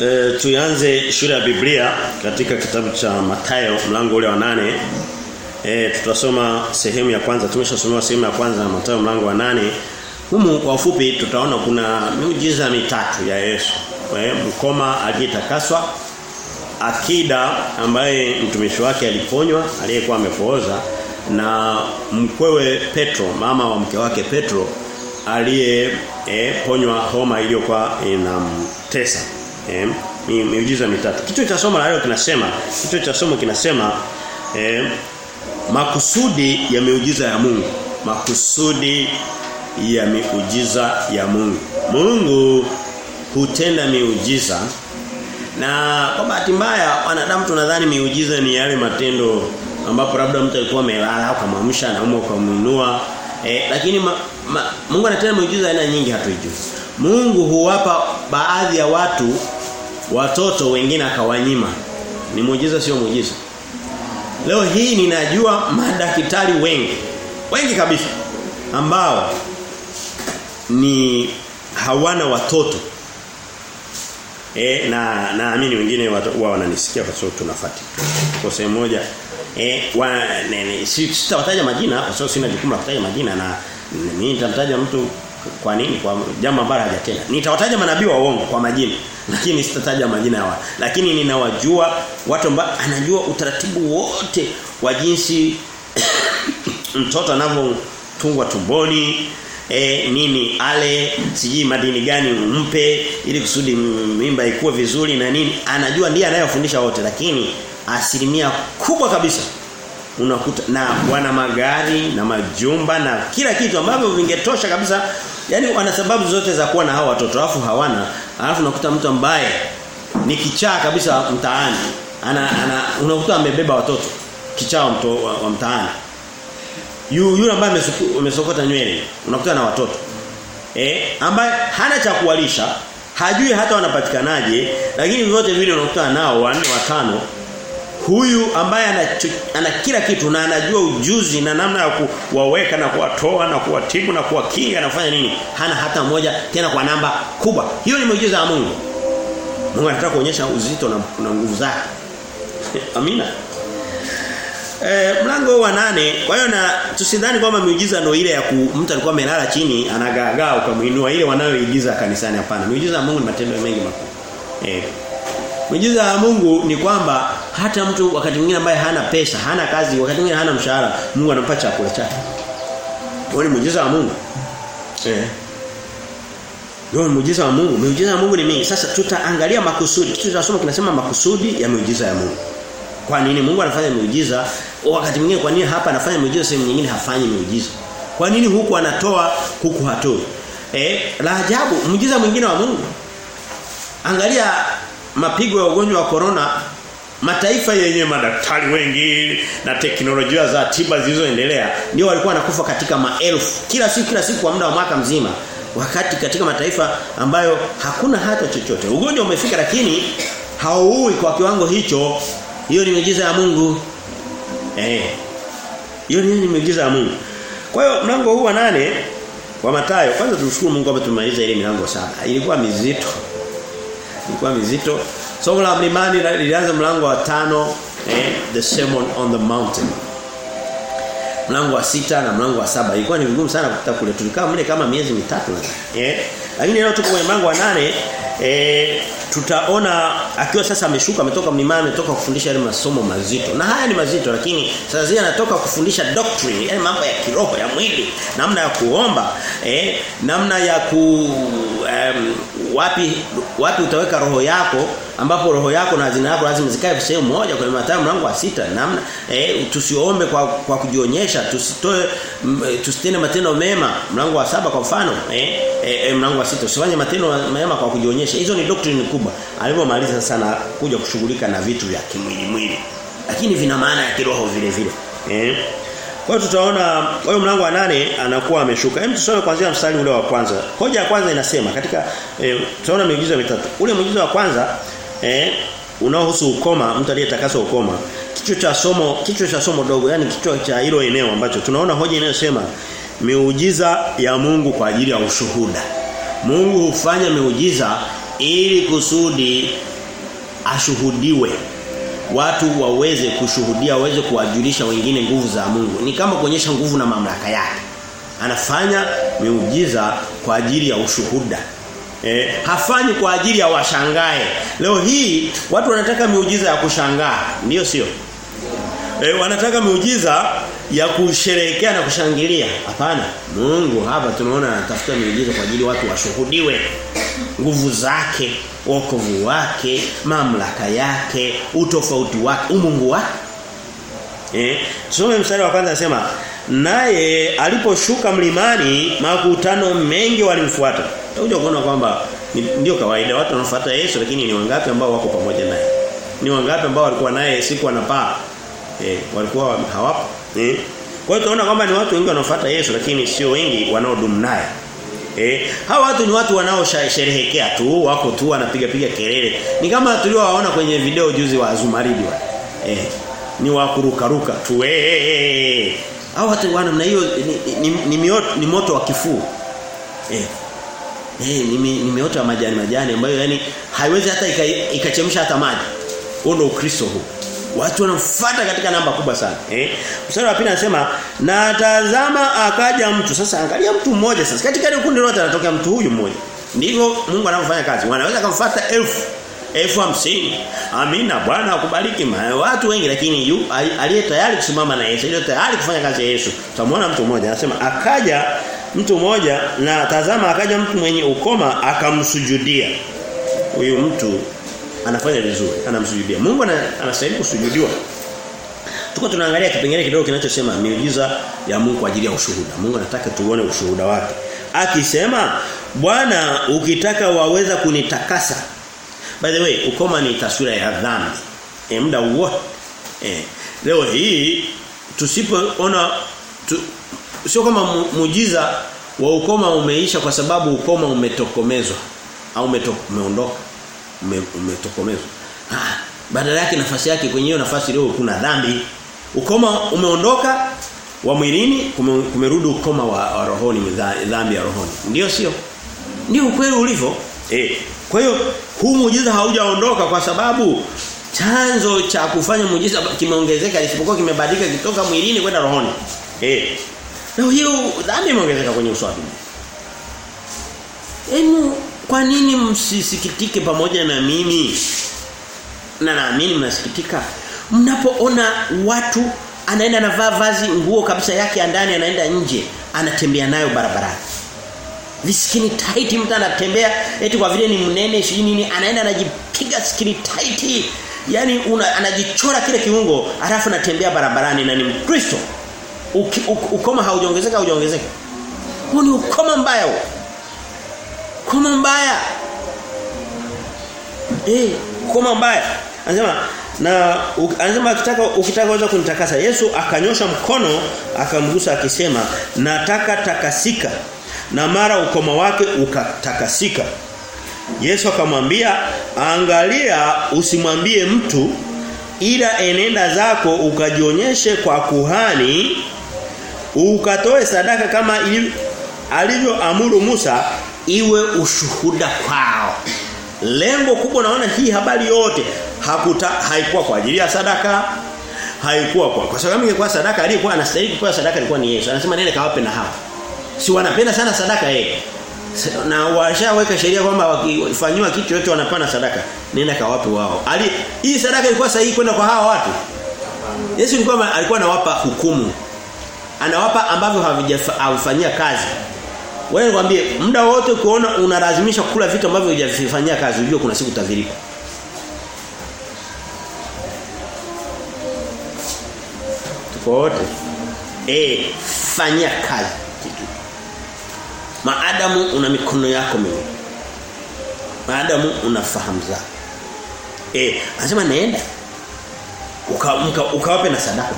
E, tuanze shule ya Biblia katika kitabu cha Mathayo mlango ule wa nane E, tutasoma sehemu ya kwanza. tumeshasoma sehemu ya kwanza na Mathayo mlango wa nane Humu kwa ufupi tutaona kuna miujiza mitatu ya Yesu. E, mkoma aliyetakaswa, akida ambaye mtumishi wake aliponywa, aliyekuwa amepooza na mkwewe Petro, mama wa mke wake Petro aliyeponywa e, homa iliyokuwa inamtesa. Eh, miujiza mitatu. Kichwa cha somo la leo kinasema, kichwa cha somo kinasema eh, makusudi ya miujiza ya Mungu. Makusudi ya miujiza ya Mungu. Mungu hutenda miujiza na kwa bahati mbaya wanadamu tunadhani miujiza ni yale matendo ambapo labda mtu alikuwa amelala ukamwamsha na umo ukamuinua e, lakini ma, ma, Mungu anatenda miujiza aina nyingi hatuijui. Mungu huwapa baadhi ya watu watoto wengine akawanyima. Ni muujiza sio muujiza. Leo hii ninajua madaktari wengi wengi kabisa ambao ni hawana watoto. E, na naamini wengine wao wananisikia kwa sababu tunafuata. Kwa sehemu moja eh wa sitawataja majina kwa sababu sina jukumu la kutaja majina na mimi nitamtaja mtu kwa nini kwa jambo ambalo hajatenda. Nitawataja manabii wa uongo kwa majina lakini sitataja majina yao. Lakini ninawajua watu ambao anajua utaratibu wote wa jinsi mtoto anavyotungwa tumboni e, nini ale sijui madini gani umpe ili kusudi mimba ikue vizuri na nini anajua ndiye anayofundisha wote lakini asilimia kubwa kabisa unakuta na wana magari na majumba na kila kitu ambavyo vingetosha kabisa. Yani wana sababu zote za kuwa na hao watoto alafu hawana. Alafu unakuta mtu ambaye ni kichaa kabisa mtaani. Ana, ana unakuta amebeba watoto kichaa wa, mto, wa, wa mtaani. Yu yule ambaye amesokota nywele unakuta na watoto. Eh ambaye hana cha kuwalisha hajui hata wanapatikanaje lakini vyote vile unakuta nao wanne watano huyu ambaye ana, ana kila kitu na anajua ujuzi na namna ya kuwaweka na kuwatoa na kuwatibu na kuwakinga anafanya nini hana hata moja tena kwa namba kubwa. Hiyo ni muujiza wa Mungu. Mungu anataka kuonyesha uzito na, na nguvu zake. Amina. E, mlango wa nane. Kwa hiyo na tusidhani kwamba miujiza ndio ile ya ku, mtu alikuwa amelala chini anagaagaa ukamuinua ile wanayoigiza kanisani. Hapana miujiza ya Mungu ni matendo mengi makubwa. Eh Miujiza ya Mungu ni kwamba hata mtu wakati mwingine ambaye hana pesa, hana kazi, wakati mwingine hana mshahara, Mungu anampa chakula chake. Huo ni muujiza wa Mungu. Eh. Ndio muujiza wa Mungu. Miujiza ya Mungu ni mingi. Sasa tutaangalia makusudi. Kitu tunasoma kinasema makusudi ya miujiza ya Mungu. Kwa nini Mungu anafanya miujiza? Wakati mwingine kwa nini hapa anafanya miujiza sehemu nyingine hafanyi miujiza? Kwa nini huku anatoa huku hatoi? Eh, la ajabu, muujiza mwingine wa Mungu. Angalia mapigo ya ugonjwa wa corona mataifa yenye madaktari wengi na teknolojia za tiba zilizoendelea ndio walikuwa nakufa katika maelfu kila siku kila siku kwa muda wa mwaka mzima wakati katika mataifa ambayo hakuna hata chochote. Ugonjwa umefika lakini hauui kwa kiwango hicho. Hiyo ni miujiza ya Mungu. Eh hiyo ni miujiza ya Mungu. Kwa hiyo mlango huu wa nane wa Mathayo kwanza tumshukuru Mungu kwamba tumemaliza ile milango saba. Ilikuwa mizito ilikuwa mizito. Somo la mlimani lilianza mlango wa tano eh, the sermon on the mountain. Mlango wa sita na mlango wa saba ilikuwa ni vigumu sana kupita kule. Tulikaa mle kama miezi mitatu. Eh? Lakini leo tuko kwenye mlango wa nane eh, tutaona akiwa sasa ameshuka ametoka mlimani ametoka kufundisha yale masomo mazito. Na haya ni mazito lakini sasa zile anatoka kufundisha doctrine, yani mambo ya kiroho ya mwili, namna ya kuomba, eh, namna ya ku um, wapi wapi utaweka roho yako ambapo roho yako na hazina yako lazima zikae sehemu moja kwenye Mathayo mlango wa sita namna eh, tusiombe kwa kwa kujionyesha tusitoe tusitende matendo mema mlango wa saba kwa mfano eh, eh, mlango wa sita usifanye matendo mema kwa kujionyesha. Hizo ni doctrine kubwa alipomaliza sana kuja kushughulika na vitu vya kimwili mwili. Lakini vina maana ya kiroho vile vile eh kwa hiyo tutaona hiyo mlango wa nane anakuwa ameshuka. Hem tusome kuanzia mstari ule wa kwanza. Hoja ya kwanza inasema katika e, tutaona miujiza mitatu. Ule muujiza wa kwanza eh unaohusu ukoma, mtu aliyetakaswa ukoma. Kichwa cha somo, kichwa cha somo dogo, yani kichwa cha hilo eneo ambacho tunaona hoja inayosema miujiza ya Mungu kwa ajili ya ushuhuda. Mungu hufanya miujiza ili kusudi ashuhudiwe watu waweze kushuhudia waweze kuwajulisha wengine nguvu za Mungu ni kama kuonyesha nguvu na mamlaka yake anafanya miujiza kwa ajili ya ushuhuda Eh, hafanyi kwa ajili ya washangae. Leo hii watu wanataka miujiza ya kushangaa, ndiyo sio? Eh, wanataka miujiza ya kusherehekea na kushangilia. Hapana. Mungu hapa tunaona anatafuta miujiza kwa ajili watu washuhudiwe nguvu zake, wokovu wake, mamlaka yake, utofauti wake, umungu wake. Eh, tusome mstari wa kwanza anasema naye aliposhuka mlimani makutano mengi walimfuata. Utakuja kuona kwamba ndio kawaida watu wanafuata Yesu lakini ni wangapi ambao wako pamoja naye? Ni wangapi ambao walikuwa naye siku anapaa? Eh, walikuwa hawapo. Eh? Kwa hiyo tunaona kwamba ni watu wengi wanaofuata Yesu lakini sio wengi wanaodumu naye. Eh, hawa watu ni watu wanaosherehekea tu, wako tu wanapiga piga kelele. Ni kama tuliowaona kwenye video juzi wa Zumaridi wa. Eh, ni wa kuruka ruka tu. Eh, hawa watu wana namna hiyo ni, ni, ni, mioto, ni moto wa kifuu. Eh. Eh, ni, ni mioto ya majani majani ambayo yani haiwezi hata ikachemsha hata maji. Huo ndio Ukristo huu. Watu wanamfuata katika namba kubwa sana. Eh? Mstari wa pili anasema na tazama akaja mtu. Sasa angalia mtu mmoja sasa. Katika kundi lote anatokea mtu huyu mmoja. Ndivyo Mungu anavyofanya kazi. Wanaweza kumfuata elfu elfu hamsini. Amina Bwana akubariki. Watu wengi lakini yu aliye tayari kusimama na Yesu, aliye tayari kufanya kazi ya Yesu. Tutamwona mtu mmoja anasema akaja mtu mmoja na tazama akaja mtu mwenye ukoma akamsujudia. Huyu mtu anafanya vizuri, anamsujudia. Mungu anastahili kusujudiwa. Tuko tunaangalia kipengele kidogo kinachosema miujiza ya Mungu kwa ajili ya ushuhuda. Mungu anataka tuone ushuhuda wake. Akisema, "Bwana, ukitaka waweza kunitakasa." By the way, ukoma ni taswira ya dhambi. E, muda wote. E, leo hii tusipoona tu, sio kama muujiza wa ukoma umeisha kwa sababu ukoma umetokomezwa au umeondoka ume, umetokomezwa. Ah, badala yake nafasi yake kwenye hiyo nafasi leo kuna dhambi. Ukoma umeondoka wa mwilini kumerudi ukoma wa, wa rohoni dhambi ya rohoni. Ndiyo sio? Ndio ukweli ulivyo. Eh. Kwa hiyo huu muujiza haujaondoka kwa sababu chanzo cha kufanya muujiza kimeongezeka isipokuwa kimebadilika kitoka mwilini kwenda rohoni. Eh. Na hiyo dhambi imeongezeka kwenye uso dunia. Enu kwa nini msisikitike pamoja na mimi? Na naamini mnasikitika. Mnapoona watu anaenda anavaa vazi nguo kabisa yake ya ndani anaenda nje, anatembea nayo barabarani. Viskini tight mtu anatembea eti kwa vile ni mnene shi nini anaenda anajipiga skini tight. Yaani anajichora kile kiungo alafu anatembea barabarani na ni Mkristo. Ukoma haujaongezeka haujaongezeka. Huo ni ukoma mbaya huo. Koma mbaya. Eh, koma mbaya. Anasema na anasema ukitaka ukitaka kunitakasa Yesu akanyosha mkono akamgusa akisema nataka takasika na mara ukoma wake ukatakasika. Yesu akamwambia angalia usimwambie mtu ila enenda zako ukajionyeshe kwa kuhani ukatoe sadaka kama alivyoamuru Musa iwe ushuhuda kwao. Lengo kubwa naona hii habari yote hakuta haikuwa kwa ajili ya sadaka haikuwa kwa kwa sababu ingekuwa sadaka aliyekuwa anastahili kupewa sadaka alikuwa ni Yesu. Anasema nene kawape na hawa. Si wanapenda sana sadaka yeye. Na washaweka sheria kwamba wakifanywa kitu yote wanapana sadaka. Nenda kawape wao. Ali hii sadaka ilikuwa sahihi kwenda kwa hawa watu. Yesu alikuwa alikuwa anawapa hukumu. Anawapa ambavyo havijafanyia kazi. Wewe nikwambie muda wote kuona unalazimisha kula vitu ambavyo hujavifanyia kazi unajua kuna siku utadhirika. Tuko. Eh, fanyia kazi kitu. Maadamu una mikono yako mimi. Maadamu unafahamu zako. Eh, anasema naenda. Ukawape uka, uka na sadaka.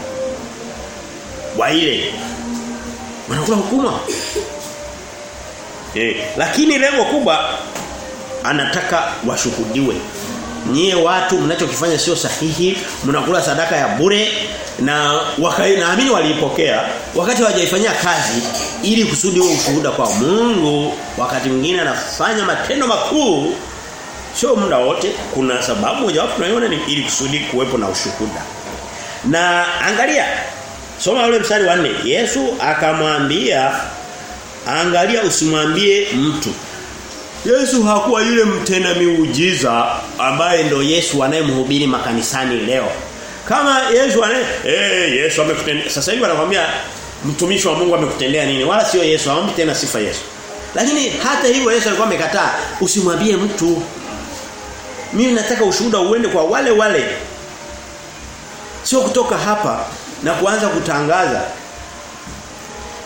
Waile. Wanakula hukuma. Eh, lakini lengo kubwa anataka washuhudiwe. Nyie watu mnachokifanya sio sahihi, mnakula sadaka ya bure na naamini waliipokea wakati hawajaifanyia kazi ili kusudi huo ushuhuda kwa Mungu wakati mwingine anafanya matendo makuu Sio muda wote, kuna sababu mojawapo tunaiona ni ili kusudi kuwepo na ushuhuda. Na angalia soma ule mstari wa 4. Yesu akamwambia angalia usimwambie mtu. Yesu hakuwa yule mtenda miujiza ambaye ndo Yesu anayemhubiri makanisani leo. Kama Yesu anaye eh Yesu amekutendea sasa hivi anakuambia mtumishi wa Mungu amekutendea nini? Wala sio Yesu, hawampi tena sifa Yesu. Lakini hata hivyo Yesu alikuwa amekataa usimwambie mtu. Mimi nataka ushuhuda uende kwa wale wale. Sio kutoka hapa na kuanza kutangaza.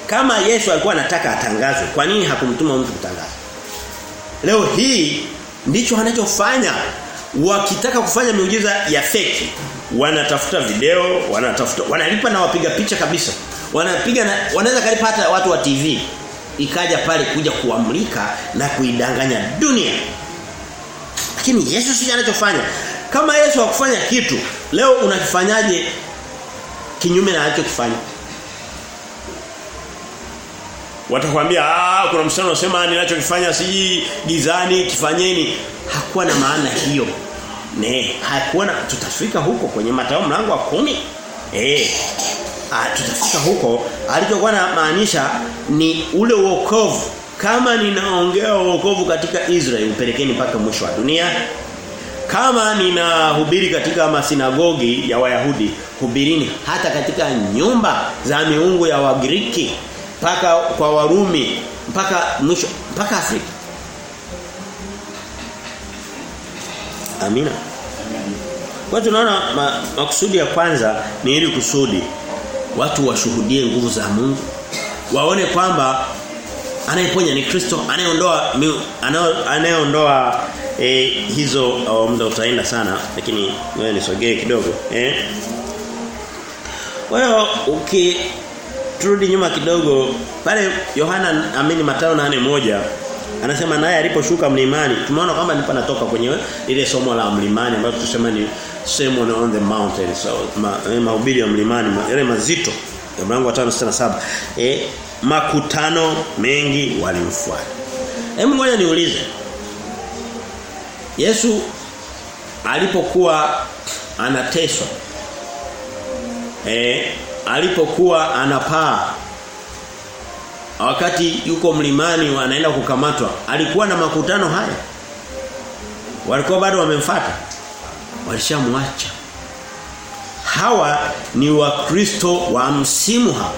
Kama Yesu alikuwa anataka atangazwe, kwa nini hakumtuma mtu kutangaza? Leo hii ndicho anachofanya. Wakitaka kufanya miujiza ya feki wanatafuta video wanatafuta wanalipa na wapiga picha kabisa. Wanapiga na wanaweza kalipa hata watu wa TV ikaja pale kuja kuamlika na kuidanganya dunia. Lakini Yesu si anachofanya. Kama Yesu hakufanya kitu leo unakifanyaje kinyume na alichokifanya Watakwambia ah kuna msichana anasema ninachokifanya si gizani kifanyeni. Hakuwa na maana hiyo. Ne, hakuwa na tutafika huko kwenye matao mlango wa kumi. Eh. Ah tutafika huko. Alichokuwa na maanisha ni ule wokovu. Kama ninaongea wokovu katika Israeli upelekeni mpaka mwisho wa dunia. Kama ninahubiri katika masinagogi ya Wayahudi hubirini hata katika nyumba za miungu ya Wagiriki mpaka kwa Warumi mpaka mwisho mpaka Afrika. Amina. Kwa tunaona ma, makusudi ya kwanza ni ili kusudi watu washuhudie nguvu za Mungu. Waone kwamba anayeponya ni Kristo, anayeondoa anayeondoa e, hizo oh, muda utaenda sana lakini wewe nisogee kidogo eh. Kwa hiyo turudi nyuma kidogo pale Yohana amini Mathayo nane moja anasema naye aliposhuka mlimani tumeona kwamba ndipo natoka kwenye ile somo la mlimani ambayo tusema ni sermon on the mountain so ma, mahubiri ya mlimani ma, yale mazito ya mlango wa 567 eh makutano mengi walimfuata. Hebu ngoja niulize. Yesu alipokuwa anateswa eh alipokuwa anapaa wakati yuko mlimani wanaenda kukamatwa alikuwa na makutano haya? Walikuwa bado wamemfuata? Walishamwacha. Hawa ni wakristo wa msimu hawa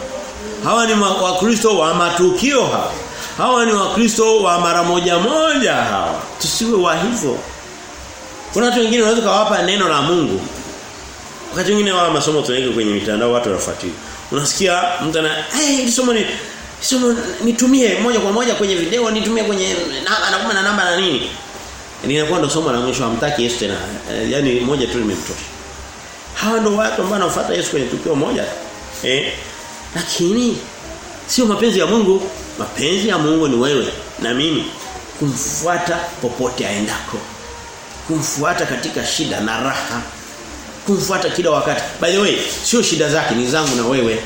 hawa ni wakristo wa matukio hawa hawa ni wakristo wa mara moja moja hawa tusiwe wa hivyo. Kuna watu wengine wanaweza kawapa neno la Mungu wakati mwingine wao masomo tunaweka kwenye mitandao watu wanafuatilia unasikia mtu ana eh hey, somo ni somo nitumie moja kwa moja kwenye video nitumie kwenye anakuwa na namba na nini. Linakuwa ndo somo la mwisho hamtaki Yesu tena. E, yani moja tu limemtosha. Hawa ndo watu ambao wanafuata Yesu kwenye tukio moja. Eh lakini sio mapenzi ya Mungu. Mapenzi ya Mungu ni wewe na mimi. Kumfuata popote aendako. Kumfuata katika shida na raha kumfuata kila wakati by the way sio shida zake ni zangu na wewe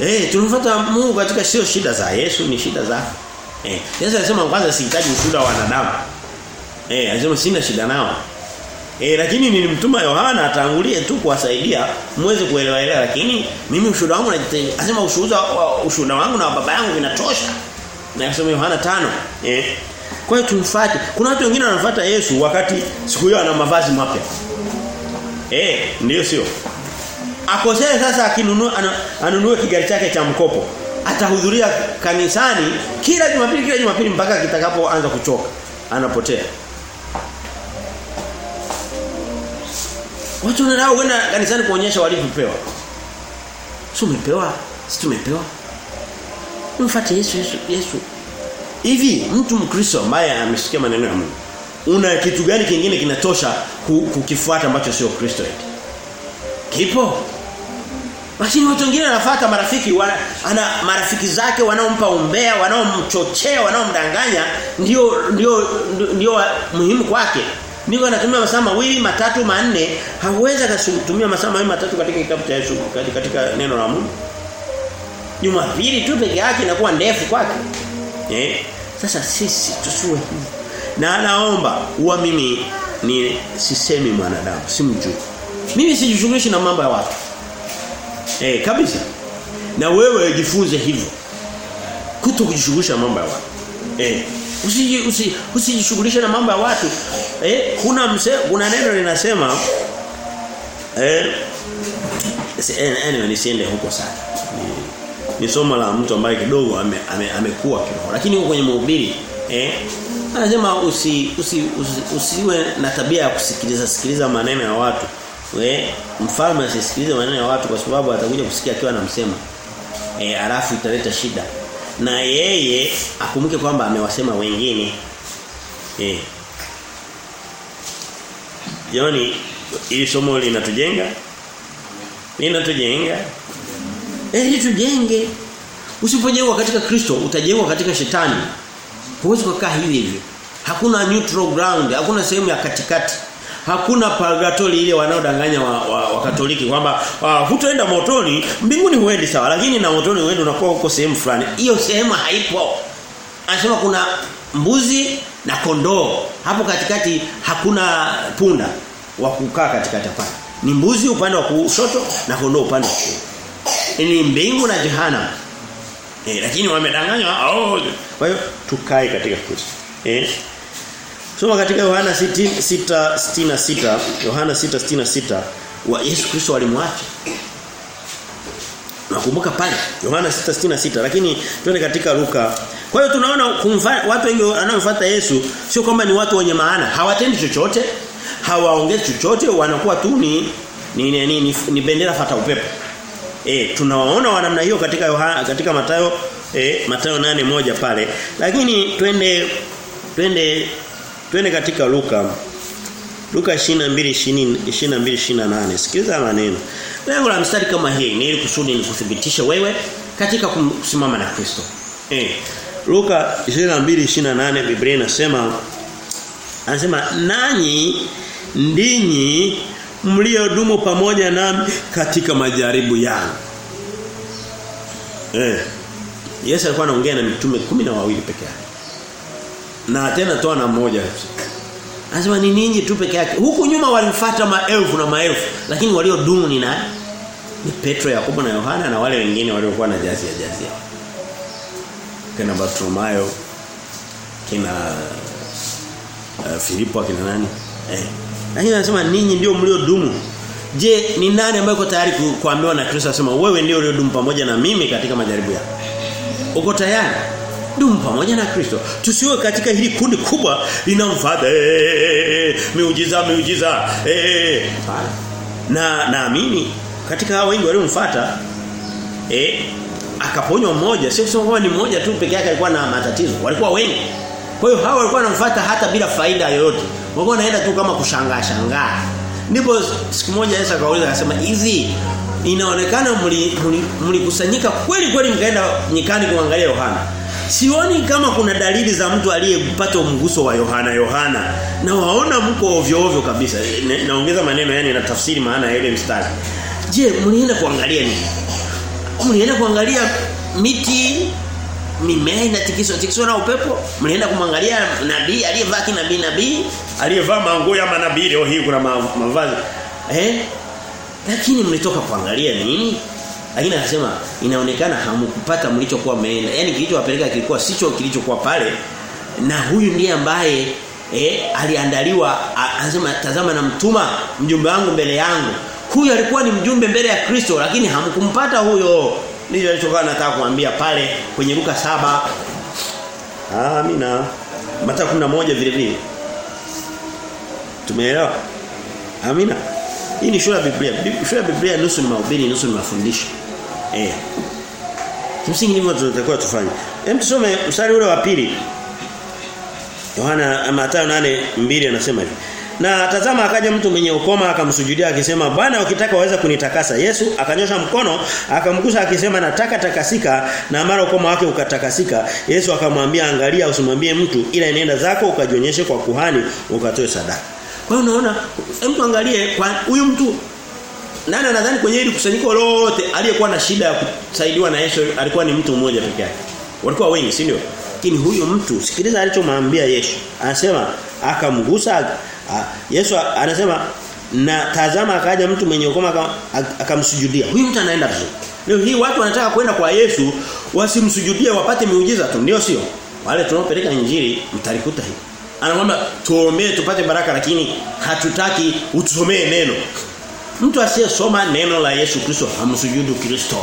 eh tunamfuata Mungu katika sio shida za Yesu ni shida za. eh Yesu alisema kwanza sihitaji ushuhuda wa wanadamu eh alisema sina shida nao Eh lakini nilimtuma Yohana atangulie tu kuwasaidia muweze kuelewa elewa lakini mimi ushuhuda wangu. Anasema ushuhuda ushuhuda wangu na baba yangu vinatosha. Na kusema Yohana tano Eh. Kwa hiyo tumfuate. Kuna watu wengine wanafuata Yesu wakati siku hiyo ana mavazi mapya. Eh, ndio sio. Akosea sasa akinunua anunue kigari chake cha mkopo. Atahudhuria kanisani kila Jumapili kila Jumapili mpaka kitakapoanza kuchoka. Anapotea. Watu wanao kwenda kanisani kuonyesha walivyopewa. Si umepewa? Si tumepewa? Mfuate Yesu Yesu Yesu. Hivi mtu Mkristo ambaye amesikia maneno ya Mungu una kitu gani kingine kinatosha kukifuata ambacho sio Kristo eti? Kipo? Lakini watu wengine wanafuata marafiki wana, ana marafiki zake wanaompa umbea, wanaomchochea, wanaomdanganya ndio ndio ndio muhimu kwake. Niko anatumia masaa mawili, matatu, manne, hawezi akatumia masaa mawili matatu katika kitabu cha Yesu, katika neno la Mungu. Jumapili tu peke yake inakuwa ndefu kwake. Eh? Sasa sisi tusiwe hivi. Na anaomba huwa mimi ni sisemi mwanadamu, simjui. Mimi sijishughulishi na mambo ya watu. Eh kabisa. Na wewe jifunze hivyo. Kuto kujishughulisha na mambo ya watu. Eh usiji usi, usijishughulishe na mambo ya watu. Eh kuna mse, kuna neno linasema eh anyway nisiende huko sana. Ni, somo la mtu ambaye kidogo amekuwa ame, ame, amekuwa kidogo. Lakini huko kwenye mahubiri eh anasema usi, usi, usi usiwe na tabia ya kusikiliza sikiliza maneno ya watu. We, mfalme asisikilize maneno ya watu kwa sababu atakuja kusikia akiwa anamsema. Eh alafu italeta shida. Na yeye akumbuke kwamba amewasema wengine. Eh. Yaani ili somo linatujenga linatujenga eh litujenge usipojengwa katika Kristo utajengwa katika shetani huwezi kukaa hivi hivi. Hakuna neutral ground hakuna sehemu ya katikati. Hakuna purgatory ile wanaodanganya wa, wa, wa Katoliki kwamba uh, hutoenda motoni mbinguni huendi sawa lakini na motoni huendi unakuwa huko sehemu fulani. Hiyo sehemu haipo. Anasema kuna mbuzi na kondoo. Hapo katikati hakuna punda wa kukaa katikati pale ni mbuzi upande wa kushoto na kondoo upande wa kulia ni mbingu na jehanamu eh lakini wamedanganywa. Oh kwa hiyo tukae katika Kristo. Eh? Soma katika Yohana 6:66 Yohana 6:66 wa Yesu Kristo alimwacha. Nakumbuka pale Yohana 6:66 lakini twende katika Luka. Kwa hiyo tunaona kumfa, watu wengi wanaofuata Yesu sio kwamba ni watu wenye maana, hawatendi chochote, hawaongezi chochote, wanakuwa tu ni ni, ni, ni, ni, ni bendera fata upepo. Eh tunawaona wa namna hiyo katika Yohana katika Mathayo eh Mathayo 8:1 pale. Lakini twende twende twende katika Luka Luka 22 22 Sikiliza maneno. Lengo la mstari kama hii ni ili kusudi ni kuthibitisha wewe katika kusimama na Kristo. Eh. Luka 22:28 Biblia inasema anasema nanyi ndinyi mliodumu pamoja nami katika majaribu yangu. Eh. Yesu alikuwa anaongea na mitume kumi na wawili peke yake. Na tena toa na mmoja. Anasema ni ninyi tu peke yake. Huku nyuma walimfuata maelfu na maelfu, lakini waliodumu ni nani? Ni Petro, Yakobo na Yohana na wale wengine waliokuwa na jazi ya jazi. Kina Bartolomayo, kina uh, Filipo kina nani? Eh. Lakini anasema ninyi ndio mliodumu. Je, ni nani ambaye uko tayari kuambiwa na Kristo asema wewe ndio uliodumu pamoja na mimi katika majaribu yako? Uko tayari? Dumu pamoja na Kristo. Tusiwe katika hili kundi kubwa linamfadha miujiza miujiza eh na naamini katika hao wengi waliomfuata eh akaponywa mmoja sio kusema kwamba ni mmoja tu peke yake alikuwa na matatizo walikuwa wengi kwa hiyo hao walikuwa wanamfuata hata bila faida yoyote walikuwa wanaenda tu kama kushangaa shangaa ndipo siku moja Yesu akauliza akasema hivi inaonekana mlikusanyika kweli kweli mkaenda nyikani kuangalia Yohana Sioni kama kuna dalili za mtu aliyepata mguso wa Yohana Yohana na waona mko ovyo ovyo kabisa. Na, naongeza maneno yani na tafsiri maana ya ile mstari. Je, mlienda kuangalia nini? Mlienda kuangalia miti mimea inatikiswa tikiswa na upepo? Mlienda kumwangalia nabii aliyevaa kinabii nabii, aliyevaa manguo ya manabii leo hii kuna mavazi. Eh? Lakini mlitoka kuangalia nini? Lakini anasema inaonekana hamkupata mlichokuwa mmeenda. yani kilichowapeleka kilikuwa sicho kilichokuwa pale. Na huyu ndiye ambaye eh aliandaliwa anasema tazama na mtuma mjumbe wangu mbele yangu. Huyu alikuwa ni mjumbe mbele ya Kristo lakini hamkumpata huyo. Ndicho alichokuwa nataka kuambia pale kwenye Luka saba Amina. Mathayo 11 vile vile. Tumeelewa? Amina. Hii ni shule ya Biblia. Shule ya Biblia nusu ni mahubiri, nusu ni mafundisho. Eh. Kimsingi ndivyo tunatakiwa tufanye. Hem tusome mstari ule wa pili. Yohana Mathayo 8:2 anasema hivi. Na tazama akaja mtu mwenye ukoma akamsujudia akisema Bwana ukitaka waweza kunitakasa. Yesu akanyosha mkono akamgusa akisema nataka takasika na mara ukoma wake ukatakasika. Yesu akamwambia angalia usimwambie mtu ila nenda zako ukajionyeshe kwa kuhani ukatoe sadaka. Kwa hiyo unaona mtu angalie kwa huyu mtu nani nadhani kwenye hili kusanyiko lote aliyekuwa na shida ya kusaidiwa na Yesu alikuwa ni mtu mmoja peke yake. Walikuwa wengi, si ndio? Lakini huyu mtu sikiliza alichomwambia Yesu. Anasema akamgusa Yesu anasema na tazama akaja mtu mwenye ukoma akamsujudia. Huyu mtu anaenda vizuri. Leo hii watu wanataka kwenda kwa Yesu wasimsujudie wapate miujiza tu ndio sio? Wale tunaopeleka injili mtalikuta hivi. Anakwambia tuombee tupate baraka lakini hatutaki utusomee neno. Mtu asiyesoma neno la Yesu Kristo hamsujudu Kristo.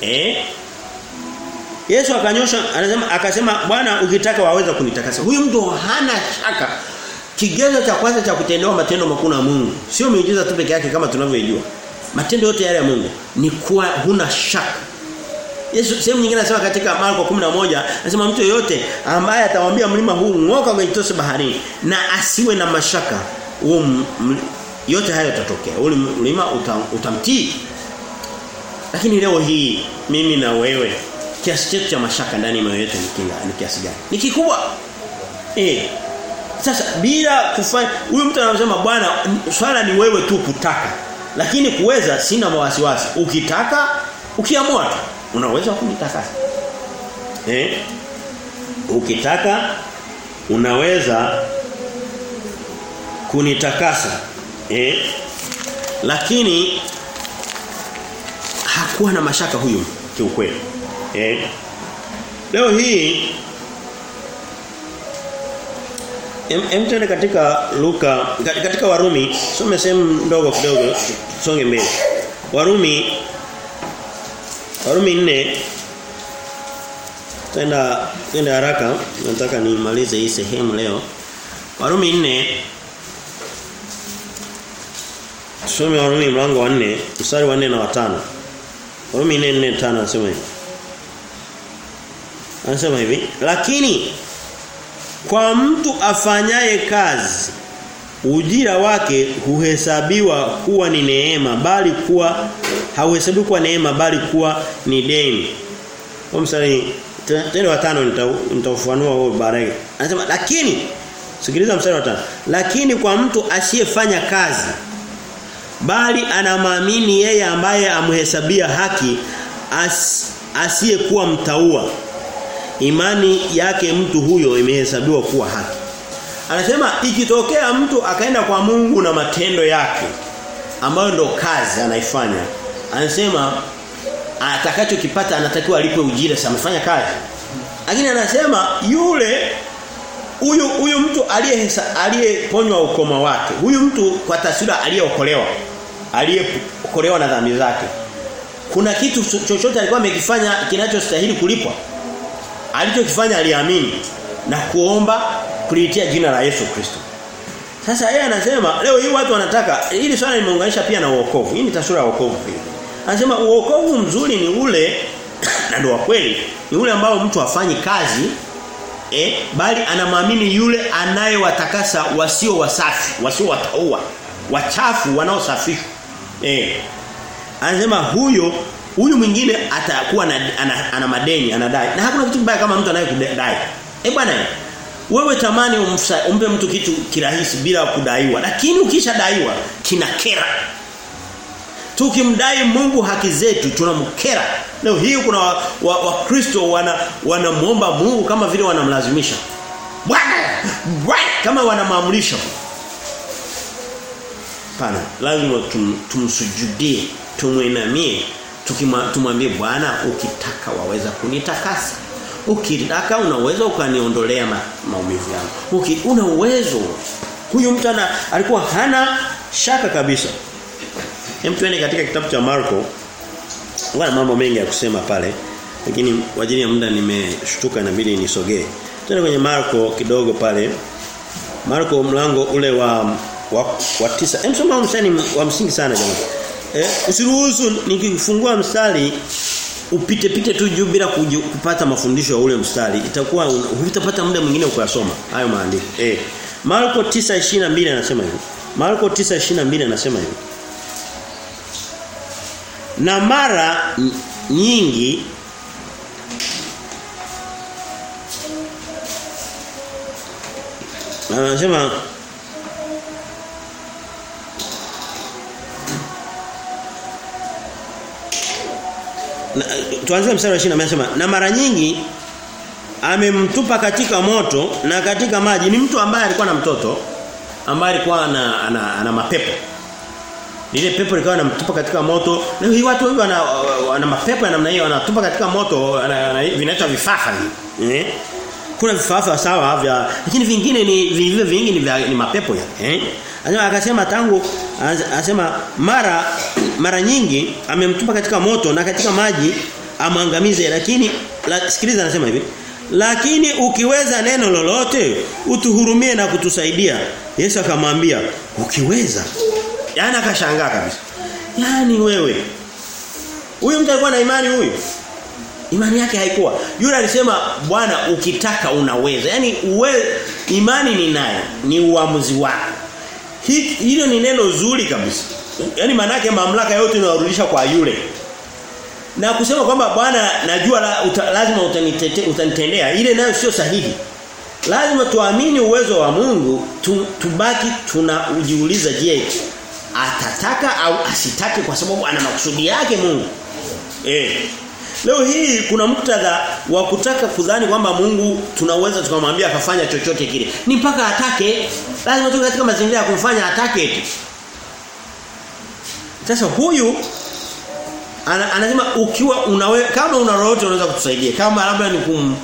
Eh? Yesu akanyosha anasema akasema Bwana ukitaka waweza kunitakasa. Huyu mtu hana shaka. Kigezo cha kwanza cha kutendewa matendo makuu na Mungu sio miujiza tu peke yake kama tunavyojua. Matendo yote yale ya Mungu ni kuwa huna shaka. Yesu sehemu nyingine anasema katika Marko 11 anasema mtu yeyote ambaye atamwambia mlima huu ng'oka ukajitose baharini na asiwe na mashaka huo yote hayo yatatokea. Ule mlima utam, utamtii. Lakini leo hii mimi na wewe kiasi chetu cha mashaka ndani ya moyo wetu ni kiasi gani? Ni kikubwa. Eh. Sasa bila kufanya huyu mtu anasema bwana swala ni wewe tu kutaka. Lakini kuweza sina mawasiwasi. Ukitaka ukiamua tu unaweza kunitakasa. Eh? Ukitaka unaweza kunitakasa. Eh? Lakini hakuwa na mashaka huyu kiukweli. Eh? Leo hii emtende katika Luka katika Warumi some sehemu ndogo kidogo songe mbele. Warumi Warumi 4 Tenda tenda haraka nataka nimalize hii sehemu leo. Warumi 4 Tusome Warumi mlango wa 4 mstari wa 4 na wa 5. Warumi 4 4 5 anasema hivi. Anasema hivi, lakini kwa mtu afanyaye kazi ujira wake huhesabiwa kuwa ni neema bali kuwa hauhesabiwi kuwa neema bali kuwa ni deni. Kwa mstari tena wa tano nitaufanua huo baadaye. Anasema lakini sikiliza mstari wa tano. Lakini kwa mtu asiyefanya kazi bali anamwamini yeye ambaye amhesabia haki as, asiyekuwa mtaua imani yake mtu huyo imehesabiwa kuwa haki. Anasema ikitokea mtu akaenda kwa Mungu na matendo yake ambayo ndo kazi anaifanya. Anasema atakachokipata anatakiwa alipe ujira sasa amefanya kazi. Lakini anasema yule huyu huyu mtu aliyeponywa ukoma wake. Huyu mtu kwa taswira aliyeokolewa. Aliyeokolewa na dhambi zake. Kuna kitu chochote alikuwa amekifanya kinachostahili kulipwa alichokifanya aliamini na kuomba kulitia jina la Yesu Kristo. Sasa yeye anasema leo hii watu wanataka hili swala limeunganisha pia na uokovu. Hii ni taswira ya uokovu pia. Anasema uokovu mzuri ni ule na ndio kweli ni ule ambao mtu afanyi kazi eh bali anamwamini yule anayewatakasa wasio wasafi, wasio wataua, wachafu wanaosafishwa. Eh. Anasema huyo huyu mwingine atakuwa na, ana, ana madeni anadai na hakuna kitu kibaya kama mtu anayekudai eh bwana wewe tamani umpe mtu kitu kirahisi bila kudaiwa. Lakini ukishadaiwa kinakera. Tukimdai Mungu haki zetu tunamkera. Leo hii kuna wakristo wa, wa wana wanamuomba Mungu kama vile wanamlazimisha. Bwana! Bwana! Kama wanamaamulisha pana lazima tum, tumsujudie tumwinamie tukimwambie Bwana ukitaka waweza kunitakasa. Ukitaka unaweza ukaniondolea ma, maumivu yangu. Uki, una uwezo. Huyu mtu ana alikuwa hana shaka kabisa. Hem tuende katika kitabu cha Marko. Wana mambo mengi ya kusema pale. Lakini kwa ajili ya muda nimeshtuka inabidi nisogee. Twende kwenye Marko kidogo pale. Marko mlango ule wa wa, wa tisa. Hem soma mstari wa msingi sana jamani. Eh, usiruhusu nikifungua mstari upite pite tu juu bila kupata mafundisho ya ule mstari. Itakuwa hutapata muda mwingine ukayasoma hayo maandiko. Eh. Marko 9:22 anasema hivi. Marko 9:22 anasema hivi. Na mara nyingi anasema tuanze mstari wa 20 amesema na mara nyingi amemtupa katika moto na katika maji. Ni mtu ambaye alikuwa na mtoto ambaye alikuwa ana, ana, ana mapepo. Lile pepo likawa anamtupa katika moto. Na hii watu wengi wana, wana mapepo ya namna hiyo wanatupa katika moto vinaitwa vifafa hivi eh? Kuna vifafa sawa vya lakini vingine ni vile vingi ni, ni mapepo ya eh? Akasema tangu anasema mara mara nyingi amemtupa katika moto na katika maji amwangamize lakini la, sikiliza anasema hivi lakini ukiweza neno lolote utuhurumie na kutusaidia Yesu akamwambia ukiweza yani akashangaa kabisa. yani wewe. Huyu mtu alikuwa na imani huyu. Imani yake haikuwa. Yule alisema Bwana ukitaka unaweza. yani uwe imani ni nayo, ni uamuzi wako. Hilo ni neno zuri kabisa. yani maana mamlaka yote inarudisha kwa yule. Na kusema kwamba Bwana najua la, uta, lazima utanitendea ile nayo sio sahihi. Lazima tuamini uwezo wa Mungu tu, tubaki tunajiuliza je atataka au asitake kwa sababu ana makusudi yake Mungu. Eh. Leo hii kuna muktadha wa kutaka kudhani kwamba Mungu tunaweza tukamwambia akafanya chochote kile. Ni mpaka atake. Lazima tu katika mazingira ya kumfanya atake eti. Sasa huyu ana, anasema ukiwa unawe kama una roho unaweza kutusaidia. Kama labda ni kum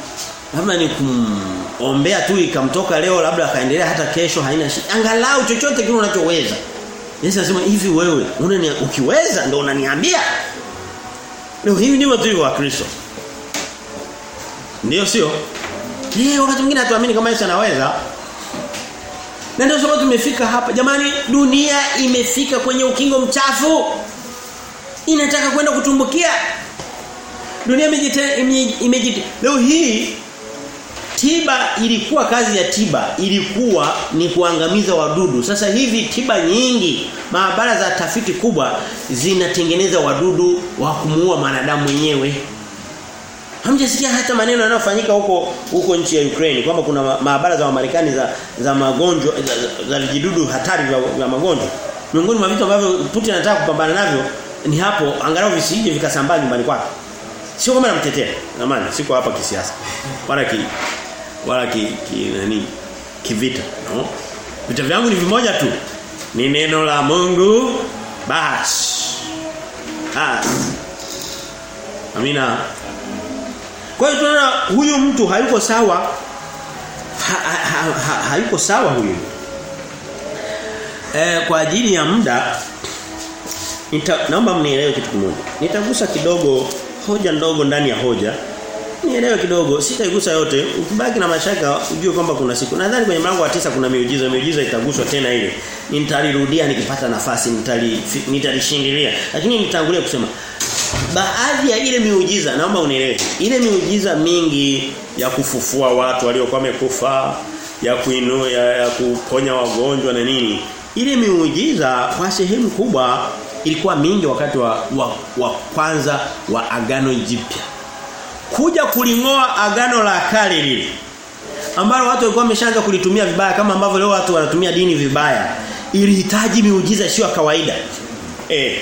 labda ni kumombea tu ikamtoka leo labda akaendelea hata kesho haina shida. Angalau chochote kile unachoweza. Yesu anasema hivi wewe unani ukiweza ndio unaniambia. Leo hivi ni watu wa Kristo. Ndio sio? yeye wakati mwingine hatuamini kama Yesu anaweza. Na ndio sababu tumefika hapa. Jamani dunia imefika kwenye ukingo mchafu. Inataka kwenda kutumbukia. Dunia imejite. Leo hii tiba ilikuwa kazi ya tiba ilikuwa ni kuangamiza wadudu. Sasa hivi tiba nyingi, maabara za tafiti kubwa zinatengeneza wadudu wa kumuua mwanadamu mwenyewe. Hamjasikia hata maneno yanayofanyika huko huko nchi ya Ukraine kwamba kuna maabara za Marekani za za magonjwa za, za, za vijidudu hatari vya, vya magonjwa. Miongoni mwa vitu ambavyo Putin anataka kupambana navyo ni hapo angalau visije vikasambaa nyumbani kwake. Sio kama namtetea. Jamani, siko hapa kisiasa. Wala ki wala ki, ki nani kivita, no? Vita vyangu ni vimoja tu. Ni neno la Mungu basi. Amina. Kwa hiyo tunaona huyu mtu hayuko sawa ha, ha, ha, hayuko sawa huyu. E, kwa ajili ya muda nita, naomba mnielewe kitu kimoja. Nitagusa kidogo hoja ndogo ndani ya hoja. Nielewe kidogo, sitaigusa yote. Ukibaki na mashaka ujue kwamba kuna siku. Nadhani kwenye mlango wa tisa kuna miujiza, miujiza itaguswa tena ile. Nitalirudia nikipata nafasi, nitali nitalishindilia. Lakini nitangulia kusema baadhi ya ile miujiza naomba unielewe. Ile miujiza mingi ya kufufua watu waliokuwa wamekufa, ya kuinua ya, ya kuponya wagonjwa na nini. Ile miujiza kwa sehemu kubwa ilikuwa mingi wakati wa, wa, wa kwanza wa agano jipya. Kuja kulingoa agano la kale lile ambalo watu walikuwa wameshaanza kulitumia vibaya kama ambavyo leo watu wanatumia dini vibaya ilihitaji miujiza sio kawaida. Eh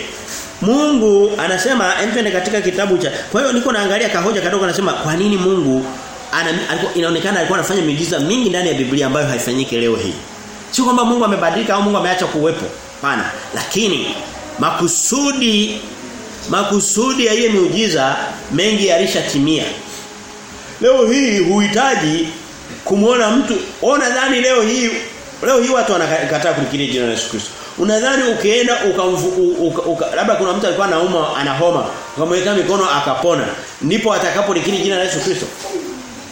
Mungu anasema twende katika kitabu cha kwa hiyo niko naangalia kahoja kadogo anasema kwa nini Mungu ana, inaonekana alikuwa anafanya miujiza mingi ndani ya Biblia ambayo haifanyiki leo hii. Sio kwamba Mungu amebadilika au Mungu ameacha kuwepo. Hapana. Lakini makusudi makusudi ya ile miujiza mengi yalishatimia. Leo hii huhitaji kumuona mtu ona dhani leo hii leo hii watu wanakataa kulikiri jina la Yesu Kristo. Unadhani ukienda uka, labda kuna mtu alikuwa anauma ana homa, ukamweka mikono akapona, ndipo atakapolikiri jina la Yesu Kristo?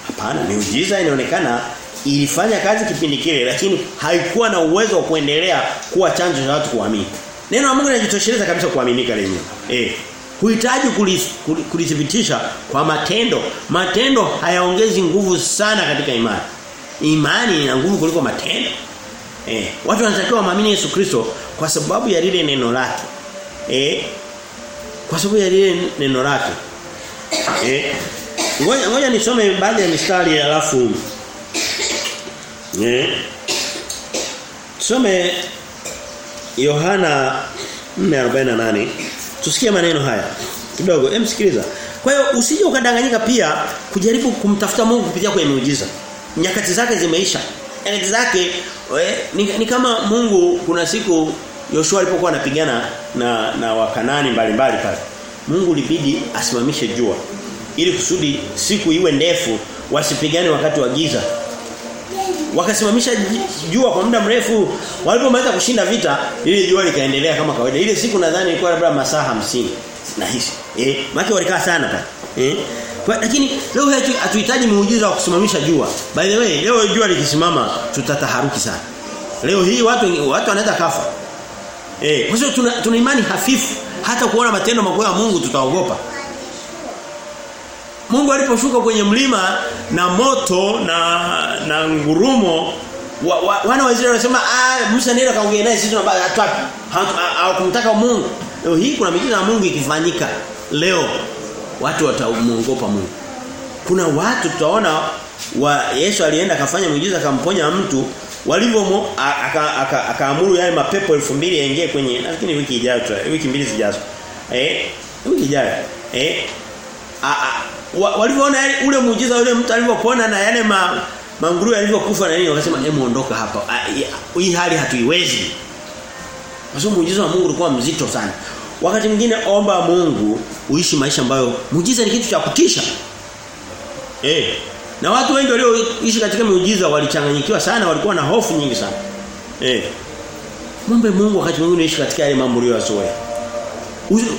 Hapana, miujiza inaonekana ilifanya kazi kipindi kile lakini haikuwa na uwezo wa kuendelea kuwa chanzo cha watu kuamini. Neno la Mungu linajitosheleza kabisa kuaminika lenyewe. Eh. Huhitaji kulithibitisha kwa matendo. Matendo hayaongezi nguvu sana katika imani. Imani ina nguvu kuliko matendo. Eh, watu wanatakiwa waamini Yesu Kristo kwa sababu ya lile neno lake. Eh? Kwa sababu ya lile neno lake. Eh? Ngoja ngoja nisome baadhi ya mistari alafu eh Tusome Yohana 4:48. Tusikie maneno haya. Kidogo, emsikiliza. Kwa hiyo usije ukadanganyika pia kujaribu kumtafuta Mungu kupitia kwenye miujiza. Nyakati zake zimeisha. Nyakati zake we, ni, ni kama Mungu kuna siku Yoshua alipokuwa anapigana na na wakanani mbalimbali pale. Mungu libidi asimamishe jua ili kusudi siku iwe ndefu wasipigane wakati wa giza. Wakasimamisha jua kwa muda mrefu walipomaliza kushinda vita ile jua likaendelea kama kawaida. Ile siku nadhani ilikuwa labda masaa hamsini nahisi. Eh, maki walikaa sana pale. Eh? Kwa, lakini leo hatuhitaji muujiza wa kusimamisha jua. By the way, leo jua likisimama tutataharuki sana. Leo hii watu watu wanaweza kafa. Eh, kwa sababu tuna, tuna imani hafifu hata kuona matendo makubwa ya Mungu tutaogopa. Mungu aliposhuka kwenye mlima na moto na na ngurumo wa, wa, wana wa Israeli wanasema ah Musa nenda kaongea naye sisi tunabaki hatuapi Hawakumtaka Mungu. Leo hii kuna miujiza ya Mungu ikifanyika leo watu watamuogopa Mungu. Kuna watu tutaona wa Yesu alienda akafanya muujiza akamponya mtu walivyo akaamuru yale mapepo 2000 yaingie kwenye nafikiri wiki ijayo wiki mbili zijazo. Eh wiki ijayo. Eh walivyoona ule muujiza ule mtu alivyopona na yale ma, manguru yalivyokufa na nini wakasema hebu ondoka hapa. Hii hali hatuiwezi. Kwa muujiza wa Mungu ulikuwa mzito sana. Wakati mwingine omba Mungu uishi maisha ambayo muujiza ni kitu cha kutisha. Eh. Na watu wengi walioishi katika miujiza walichanganyikiwa sana, walikuwa na hofu nyingi sana. Eh. Mwombe Mungu wakati mwingine uishi katika yale mambo uliyoyazoea.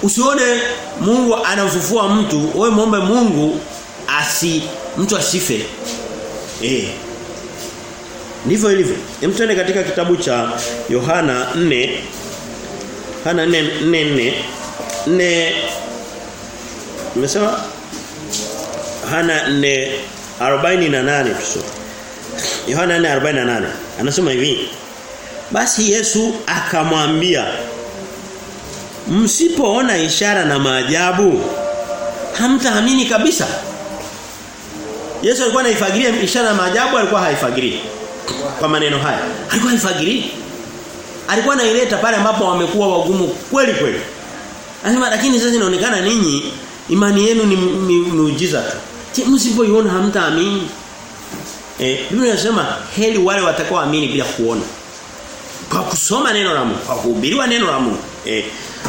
Usione Mungu anamfufua mtu, wewe muombe Mungu asi mtu asife. Eh. Ndivyo ilivyo. Hem tuende katika kitabu cha Yohana 4 Yohana 4 4 4 Nimesema Yohana 4 48 tusome. Yohana 4:48 anasema hivi. Basi Yesu akamwambia Msipoona ishara na maajabu hamtaamini kabisa. Yesu alikuwa anaifagiria ishara na maajabu alikuwa haifagirii. Kwa maneno haya. Alikuwa haifagirii. Alikuwa anaileta pale ambapo wamekuwa wagumu kweli kweli. Anasema lakini sasa inaonekana ninyi imani yenu ni miujiza tu. Msipoiona hamtaamini? Eh, Biblia inasema heri wale watakaoamini bila kuona. Kwa kusoma neno la Mungu, kwa kuhubiriwa neno la Mungu. Eh,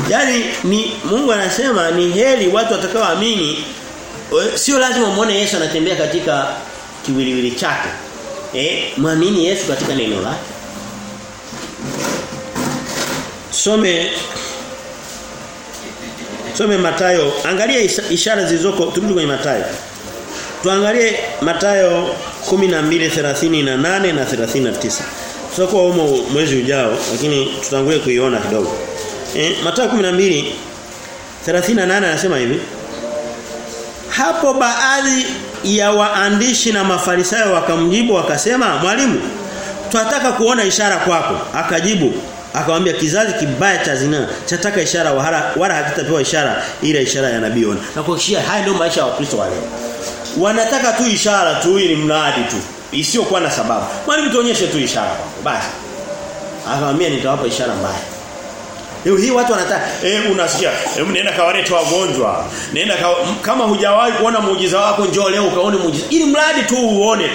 yani ni Mungu anasema ni heri watu watakaoamini sio lazima muone Yesu anatembea katika kiwiliwili chake. Eh, muamini Yesu katika neno lake. Some Some Matayo, angalia ishara zilizoko turudi kwenye Matayo. Tuangalie Matayo 12:38 na 39. Tutakuwa humo mwezi ujao lakini tutangulie kuiona kidogo. Eh, Mathayo 12 38 anasema hivi. Hapo baadhi ya waandishi na mafarisayo wakamjibu wakasema, "Mwalimu, tunataka kuona ishara kwako." Akajibu, akamwambia kizazi kibaya cha zina chataka ishara wala, wala hakitapewa ishara ila ishara ya nabii ona Na kuhakikishia haya ndio maisha ya Wakristo wa. Wanataka tu ishara tu ili mradi tu isiyokuwa na sababu. Mwalimu tuonyeshe tu ishara. Basi. Akamwambia nitawapa ishara mbaya. Leo hii watu wanataka eh unasikia hebu nenda kawalete wagonjwa. Nenda ka, kama hujawahi kuona muujiza wako njoo leo ukaone muujiza. Ili mradi tu uone.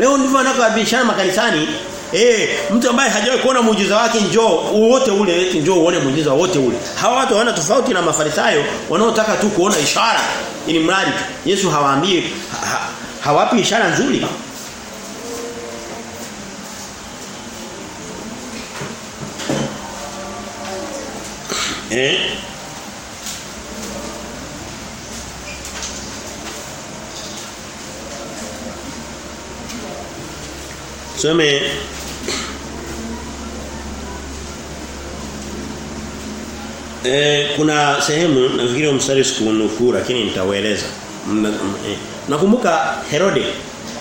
Leo ndivyo wanakabishana makanisani. Eh mtu ambaye hajawahi kuona muujiza wake njoo wote ule njoo uone muujiza wote ule. Hawa watu hawana tofauti na mafarisayo wanaotaka tu kuona ishara ili mradi. Yesu hawaambii ha, ha, hawapi ishara nzuri. Eh? Some Eh kuna sehemu nafikiri mstari sikunukuu lakini nitaueleza. Nakumbuka Herode.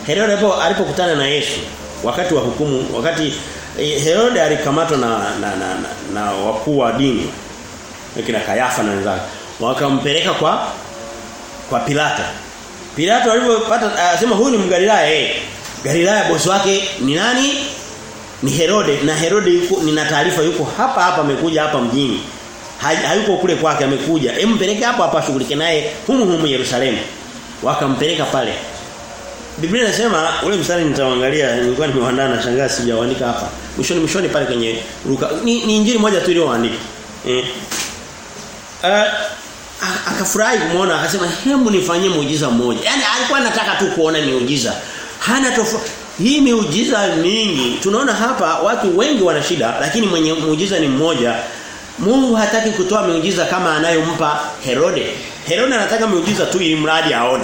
Herode hapo alipokutana na Yesu wakati wa hukumu wakati Herode alikamatwa na na, na, na, na wakuu wa dini kina Kayafa na wenzake wakampeleka kwa kwa Pilato Pilato alipopata anasema huyu ni Mgalilaya eh Galilaya bosi wake ni nani ni Herode na Herode yuko nina taarifa yuko hapa hapa amekuja hapa mjini hayuko kule kwake amekuja. empeleke hapo hapa shughulike naye humu humu Yerusalemu. Wakampeleka pale. Biblia inasema ule mstari nitaangalia nilikuwa nimeandaa na shangaa sijaandika hapa. Mwishoni mwishoni pale kwenye Luka. Ni, ni injili moja tu iliyoandika. Eh. Uh, akafurahi kumuona akasema hebu nifanyie muujiza mmoja. Yaani alikuwa anataka tu kuona miujiza. Hana tofauti hii miujiza mingi tunaona hapa watu wengi wana shida lakini mwenye muujiza ni mmoja Mungu hataki kutoa miujiza kama anayompa Herode. Herode anataka miujiza tu ili mradi aone.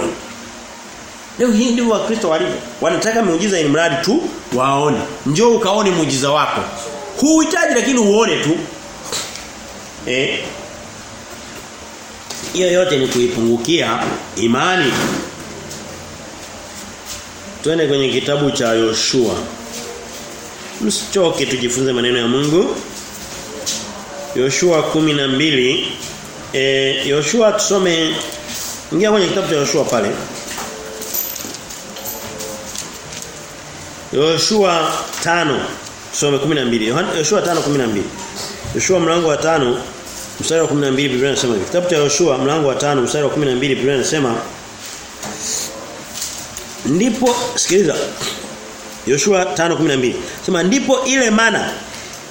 Leo hii ndio wakristo walivyo. Wanataka miujiza ili mradi tu waone. Njoo ukaone muujiza wako. Huhitaji lakini uone tu. Eh? Hiyo yote ni kuipungukia imani. Twende kwenye kitabu cha Yoshua. Msichoke tujifunze maneno ya Mungu. Yoshua 12 eh Yoshua tusome ingia kwenye kitabu cha Yoshua pale. Yoshua 5 tusome 12. Yoshua 5:12. Yoshua mlango wa 5 mstari wa 12 Biblia inasema hivi. Kitabu cha Yoshua mlango wa 5 mstari wa 12 Biblia inasema ndipo sikiliza Yoshua 5:12 sema ndipo ile mana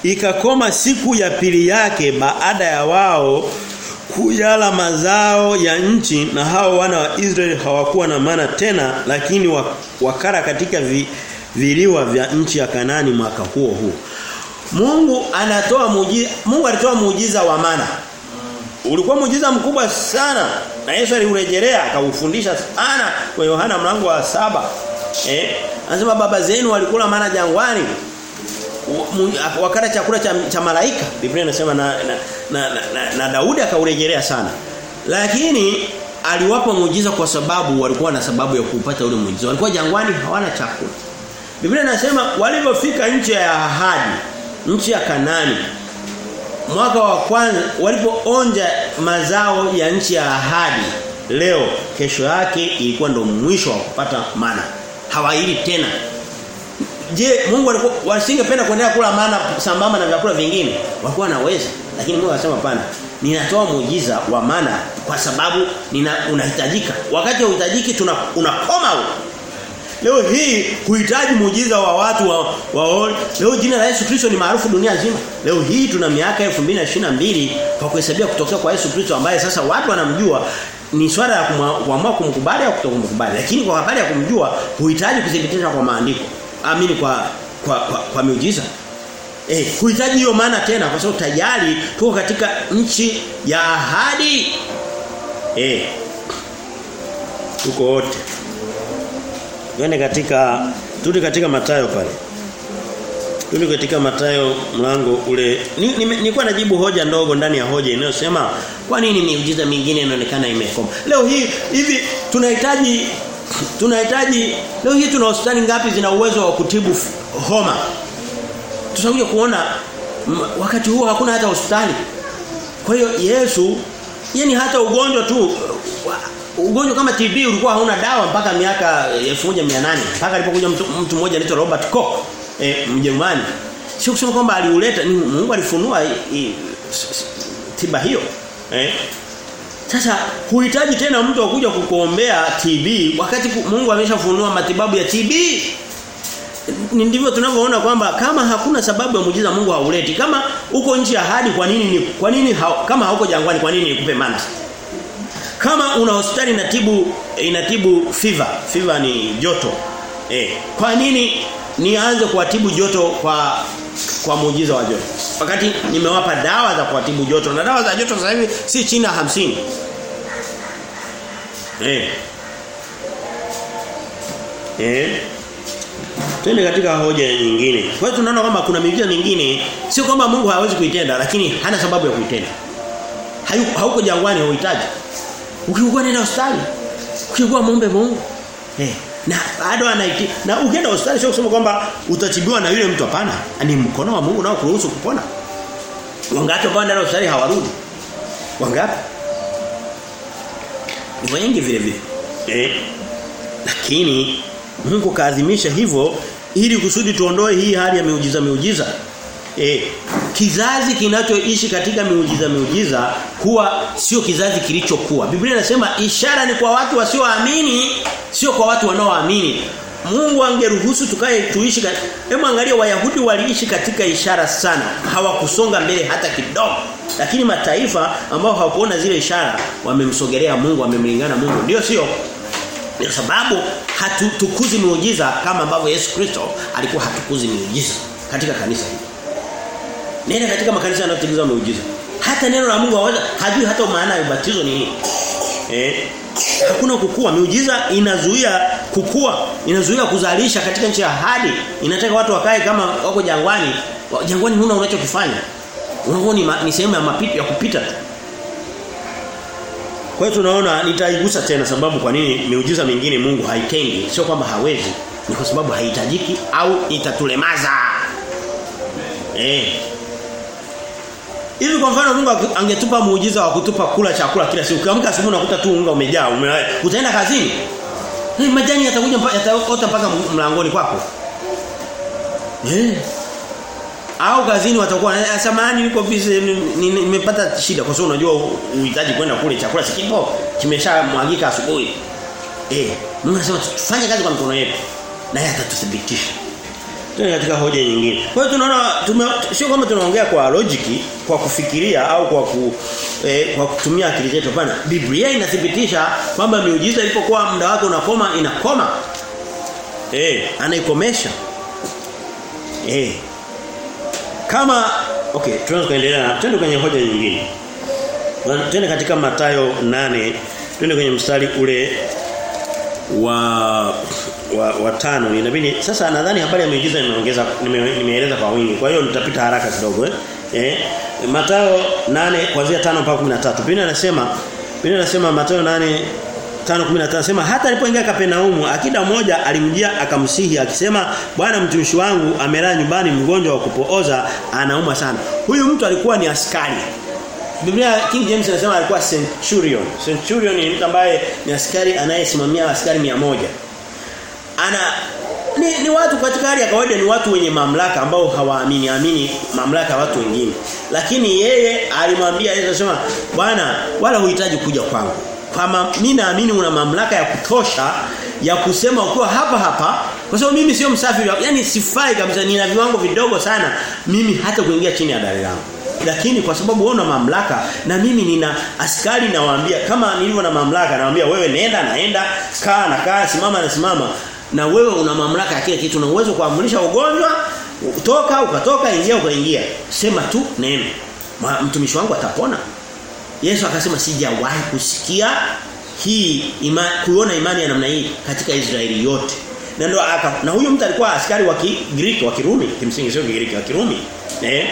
ikakoma siku ya pili yake baada ya wao kuyala mazao ya nchi na hao wana wa Israeli hawakuwa na mana tena lakini wakara katika vi, viliwa vya nchi ya Kanani mwaka huo huo Mungu anatoa muujiza Mungu alitoa muujiza wa mana ulikuwa muujiza mkubwa sana na Yesu aliurejelea akaufundisha sana kwa Yohana mlango wa saba. Eh anasema baba zenu walikula mana jangwani. Wakala chakula cha, cha malaika. Biblia inasema na na, na, na, na, Daudi akaurejelea sana. Lakini aliwapa muujiza kwa sababu walikuwa na sababu ya kupata ule muujiza. Walikuwa jangwani hawana chakula. Biblia inasema walipofika nchi ya ahadi nchi ya Kanani. Mwaka wa kwanza walipoonja mazao ya nchi ya ahadi leo kesho yake ilikuwa ndo mwisho wa kupata mana. Hawaili tena. Je Mungu alikuwa wasingependa kuendelea kula mana sambamba na vyakula vingine? Walikuwa wanaweza lakini Mungu akasema pana ninatoa muujiza wa mana kwa sababu nina unahitajika. Wakati unahitajiki tunakoma unakoma Leo hii kuhitaji muujiza wa watu wa, wa leo jina la Yesu Kristo ni maarufu dunia nzima. Leo hii tuna miaka 2022 kwa kuhesabia kutokea kwa Yesu Kristo ambaye sasa watu wanamjua ni swala ya kuamua kumkubali au kutokumkubali. Lakini kwa habari ya kumjua huhitaji kudhibitisha kwa maandiko. Amini kwa kwa kwa, kwa miujiza. Eh, kuhitaji hiyo maana tena kwa sababu tayari tuko katika nchi ya ahadi. Eh. Tuko wote. Twende katika turudi katika Matayo pale. Turudi katika Matayo mlango ule. Nilikuwa ni, najibu hoja ndogo ndani ya hoja inayosema kwa nini miujiza mingine inaonekana imekoma. Leo hii hivi tunahitaji tunahitaji leo hii tuna hospitali ngapi zina uwezo wa kutibu homa? Tutakuja kuona wakati huo hakuna hata hospitali. Kwa hiyo Yesu yani hata ugonjwa tu ugonjwa kama TB ulikuwa hauna dawa mpaka miaka 1800 mpaka alipokuja mtu, mtu mmoja anaitwa Robert Koch eh Mjerumani. Sio kusema kwamba aliuleta ni Mungu alifunua i, tiba hiyo eh. Sasa huhitaji tena mtu akuja kukuombea TB wakati Mungu ameshafunua matibabu ya TB ni ndivyo tunavyoona kwamba kama hakuna sababu ya muujiza Mungu hauleti kama uko nje ya ahadi kwa nini ni kwa nini ha, kama hauko jangwani kwa nini nikupe mana kama una hospitali inatibu inatibu fever, fever ni joto. Eh, kwa nini nianze kuwatibu joto kwa kwa muujiza wa joto? Wakati nimewapa dawa za kuwatibu joto na dawa za joto sasa hivi si chini ya 50. Eh. Eh. Twende katika hoja nyingine. Kwa hiyo tunaona kwamba kuna miujiza mingine sio kwamba Mungu hawezi kuitenda lakini hana sababu ya kuitenda. Hayuko hauko jangwani hauhitaji. Ukiugua nenda hospitali. Ukiugua muombe Mungu. Eh. Na bado anaiki Na ukienda hospitali sio kusema kwamba utatibiwa na yule mtu hapana. Ni mkono wa Mungu nao kuruhusu kupona. Wangapi ambao ndio hospitali hawarudi? Wangapi? Ni wengi vile vile. Eh. Lakini Mungu kaadhimisha hivyo ili kusudi tuondoe hii hali ya miujiza miujiza. eh kizazi kinachoishi katika miujiza miujiza huwa sio kizazi kilichokuwa. Biblia inasema ishara ni kwa watu wasioamini, sio kwa watu wanaoamini. Mungu angeruhusu tukae tuishi Hebu angalia Wayahudi waliishi katika ishara sana. Hawakusonga mbele hata kidogo. Lakini mataifa ambao hawakuona zile ishara wamemsogelea Mungu, wamemlingana Mungu. Ndio sio? Kwa sababu hatutukuzi miujiza kama ambavyo Yesu Kristo alikuwa hatukuzi miujiza katika kanisa hili. Nenda katika makanisa yanayotekeleza miujiza. Hata neno la Mungu hawaza, hajui hata maana ya ubatizo ni nini. Eh? Hakuna kukua. Miujiza inazuia kukua, inazuia kuzalisha katika nchi ya ahadi. Inataka watu wakae kama wako jangwani. Jangwani huna unachokifanya. Unaona ni, ni sehemu ya mapito ya kupita. Kwa hiyo tunaona nitaigusa tena sababu kwa nini miujiza mingine Mungu haitendi. Sio kwamba hawezi, ni kwa sababu haihitajiki au itatulemaza. Eh. Hivi kwa mfano Mungu angetupa muujiza wa kutupa kula chakula kila siku. Ukiamka asubuhi unakuta tu unga umejaa, ume, utaenda kazini. Hii majani yatakuja yataota mpaka mlangoni kwako. Eh. Au kazini watakuwa samani niko busy nimepata shida kwa sababu unajua uhitaji kwenda kule chakula sikipo kimeshamwagika asubuhi. Eh, Mungu anasema tufanye kazi kwa mikono yetu. na yeye atatuthibitisha. Tuna katika hoja nyingine. Kwa hiyo tunaona sio kama tunaongea kwa logic, kwa kufikiria au kwa ku, eh, kwa kutumia akili zetu hapana. Biblia inathibitisha kwamba miujiza ilipokuwa muda wake unakoma inakoma. Eh, anaikomesha. Eh. Kama okay, tunaweza kuendelea. Twende kwenye hoja nyingine. Twende katika Mathayo 8, twende kwenye mstari ule wa wa, wa tano. Inabidi sasa nadhani habari ya miujiza nimeongeza nimeeleza kwa wingi. Kwa hiyo nitapita haraka kidogo eh, eh Mathayo 8 kuanzia 5 mpaka 13 Biblia inasema Biblia inasema Mathayo 8 5:15 anasema hata alipoingia Kapenaumu akida mmoja alimjia akamsihi akisema bwana mtumishi wangu amelala nyumbani mgonjwa wa kupooza anauma sana huyu mtu alikuwa ni askari. Biblia King James inasema alikuwa centurion. Centurion ni mtu ambaye ni askari anayesimamia askari 100 ana ni, ni watu katika hali ya kawaida ni watu wenye mamlaka ambao hawaamini amini mamlaka ya watu wengine. Lakini yeye alimwambia Yesu sema bwana wala huhitaji kuja kwangu. Kama mimi naamini una mamlaka ya kutosha ya kusema ukiwa hapa hapa kwa sababu mimi sio msafiri yani sifai kabisa nina viwango vidogo sana mimi hata kuingia chini ya dari langu. Lakini kwa sababu wewe una mamlaka na mimi nina askari nawaambia kama nilivyo na mamlaka nawaambia wewe nenda naenda kaa na kaa simama na simama na wewe una mamlaka ya kile kitu na uwezo kuamrisha ugonjwa toka ukatoka ingia ukaingia. Sema tu neno. Mtumishi wangu atapona. Yesu akasema sijawahi kusikia hii ima, kuona imani ya namna hii katika Israeli yote. Na ndo aka na huyo mtu alikuwa askari wa Kigiriki wa Kirumi. Kimsingi sio Kigiriki wa Kirumi. Eh?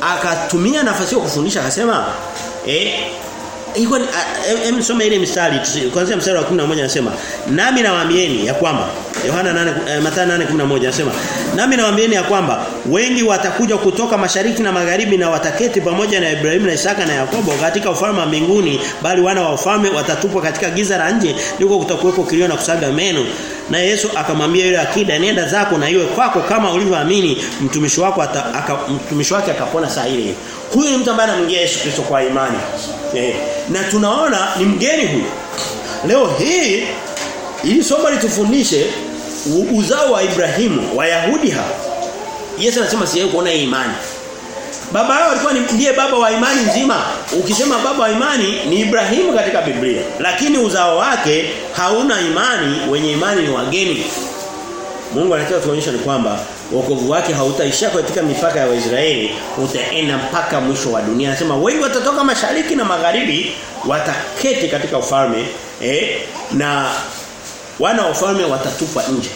Akatumia nafasi ya kufundisha akasema eh iko hem soma ile mstari kuanzia mstari wa 11 anasema nami nawaambieni ya kwamba Yohana 8 Mathayo 8:11 anasema nami nawaambieni ya kwamba wengi watakuja kutoka mashariki na magharibi na wataketi pamoja na Ibrahimu na Isaka na Yakobo katika ufalme wa mbinguni bali wana wa ufalme watatupwa katika giza la nje ndiko kutakuwepo kilio na kusaga meno. Na Yesu akamwambia yule akida nenda zako na iwe kwako kama ulivyoamini mtumishi wako ata, aka, mtumishi wake akapona saa ile huyu ni mtu ambaye anamngia Yesu Kristo kwa imani eh, na tunaona ni mgeni huyu leo hii ili somo litufundishe uzao wa Ibrahimu Wayahudi hapa Yesu anasema si kuona imani Baba yao alikuwa ndiye baba wa imani nzima. Ukisema baba wa imani ni Ibrahimu katika Biblia. Lakini uzao wake hauna imani, wenye imani ni wageni. Mungu anataka tuonyeshe ni kwamba wokovu wake hautaisha katika mipaka ya Waisraeli, utaenda mpaka mwisho wa dunia. Anasema wengi watatoka mashariki na magharibi wataketi katika ufalme eh, na wana wa ufalme watatupwa nje.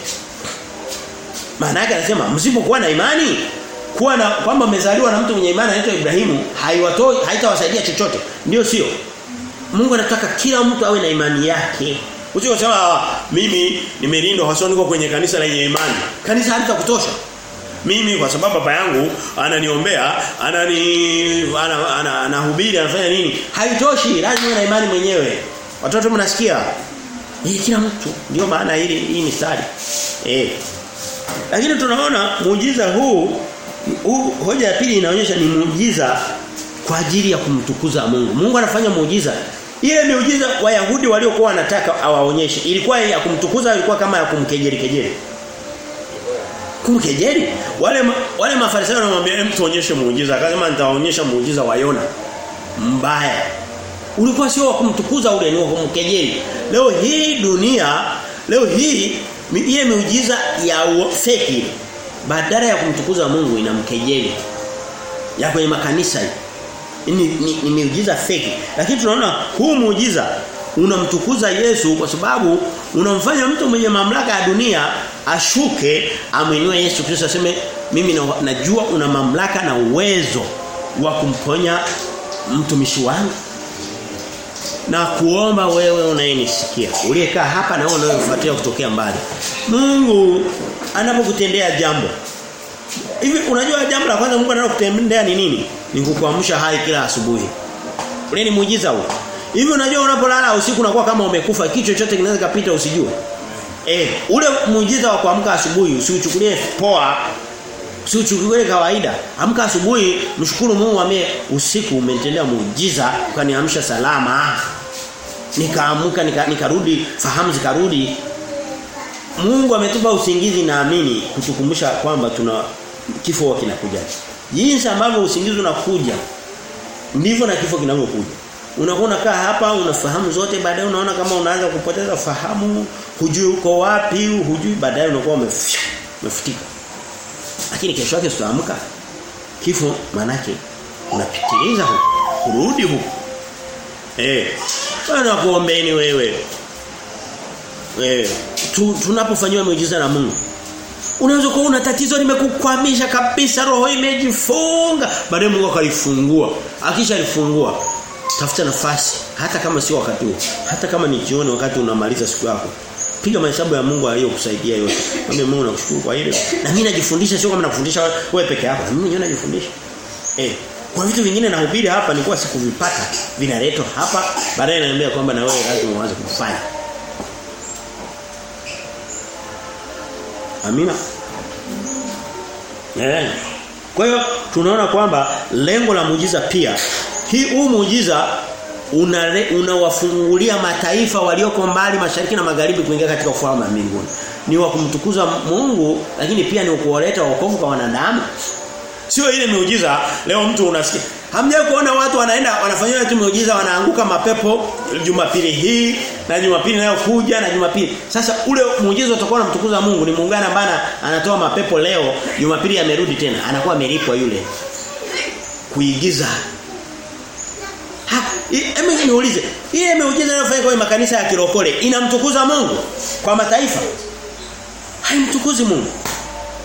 Maana yake anasema msipokuwa na imani kuwa na kwamba umezaliwa na mtu mwenye imani anaitwa Ibrahimu haiwatoi haitawasaidia chochote. Ndio sio? Mungu anataka kila mtu awe na imani yake. Usiyosema mimi nimelindwa hasa niko kwenye kanisa lenye imani. Kanisa halitakutosha. Mimi kwa sababu baba yangu ananiombea, anani anahubiri, ana, ana, anafanya nini? Haitoshi, lazima na imani mwenyewe. Watoto mnasikia? Eh kila mtu. Ndio maana hili hii ni sadi. Eh. Lakini tunaona muujiza huu huu hoja ya pili inaonyesha ni muujiza kwa ajili ya kumtukuza Mungu. Mungu anafanya muujiza. Ile miujiza Wayahudi waliokuwa wanataka awaonyeshe ilikuwa ya kumtukuza ilikuwa kama ya kumkejeli kejeli. Kumkejeli? Wale wale mafarisayo wanamwambia hem tuonyeshe muujiza. Akasema nitawaonyesha muujiza wa Yona. Mbaya. Ulikuwa sio wa kumtukuza ule ni wa kumkejeli. Leo hii dunia leo hii ile miujiza ya fake badala ya kumtukuza Mungu inamkejeli. Ya kwenye makanisa hii ni, ni, ni miujiza fake lakini tunaona huu muujiza unamtukuza Yesu kwa sababu unamfanya mtu mwenye mamlaka ya dunia ashuke amwinue Yesu Kristo aseme mimi na, najua una mamlaka na uwezo wa kumponya mtumishi wangu. Na kuomba wewe unayenisikia uliyekaa hapa na wewe unayofuatia kutokea mbali. Mungu anapokutendea jambo hivi unajua jambo la kwanza Mungu analokutendea ni nini? Ni kukuamsha hai kila asubuhi. Ule ni muujiza huo? Hivi unajua unapolala usiku unakuwa kama umekufa kitu chochote kinaweza kapita usijue. Eh ule muujiza wa kuamka asubuhi usiuchukulie poa usiuchukulie kawaida. Amka asubuhi mshukuru Mungu ambaye usiku umenitendea muujiza ukaniamsha salama. Nikaamka nikarudi nika fahamu zikarudi. Mungu ametupa usingizi naamini kutukumbusha kwamba tuna kifo kinakuja. Jinsi ambavyo usingizi unakuja ndivyo na kifo kinavyokuja. Unakuwa unakaa hapa unafahamu zote baadaye unaona kama unaanza kupoteza fahamu, hujui uko wapi, hujui baadaye unakuwa umefutika. Lakini kesho yake tutaamka. Kifo manake unapitiliza huko, kurudi huko. Eh. Bwana kuombeeni wewe. Eh, tu, tunapofanywa miujiza na Mungu Unaweza kuwa una tatizo limekukwamisha kabisa roho imejifunga baadaye Mungu akalifungua. Akisha lifungua tafuta nafasi hata kama sio wakati huo. Hata kama ni jioni wakati unamaliza siku yako. Piga mahesabu ya Mungu aliyokusaidia yote. Mwambie Mungu nakushukuru kwa hilo. Na mimi najifundisha sio kama nakufundisha wewe peke yako. Mimi mwenyewe najifundisha. Eh, kwa vitu vingine nahubiri hapa nilikuwa sikuvipata. Vinaletwa hapa baadaye naambia kwamba na wewe lazima uanze kufanya. Amina. Eh. Kwa hiyo tunaona kwamba lengo la muujiza pia hii huu muujiza unawafungulia una mataifa walioko mbali mashariki na magharibi kuingia katika ufalme wa mbinguni. Ni wa kumtukuza Mungu lakini pia ni kuwaleta wokovu kwa wanadamu. Sio ile miujiza leo mtu unasikia. Hamjawahi kuona watu wanaenda wanafanyia tu miujiza wanaanguka mapepo Jumapili hii na Jumapili nayo kuja na Jumapili. Sasa ule muujiza utakuwa unamtukuza Mungu ni muungana bana anatoa mapepo leo Jumapili amerudi tena anakuwa amelipwa yule. Kuigiza. Hebu niulize, ile miujiza inayofanywa kwenye makanisa ya kirokole inamtukuza Mungu kwa mataifa? Haimtukuzi Mungu.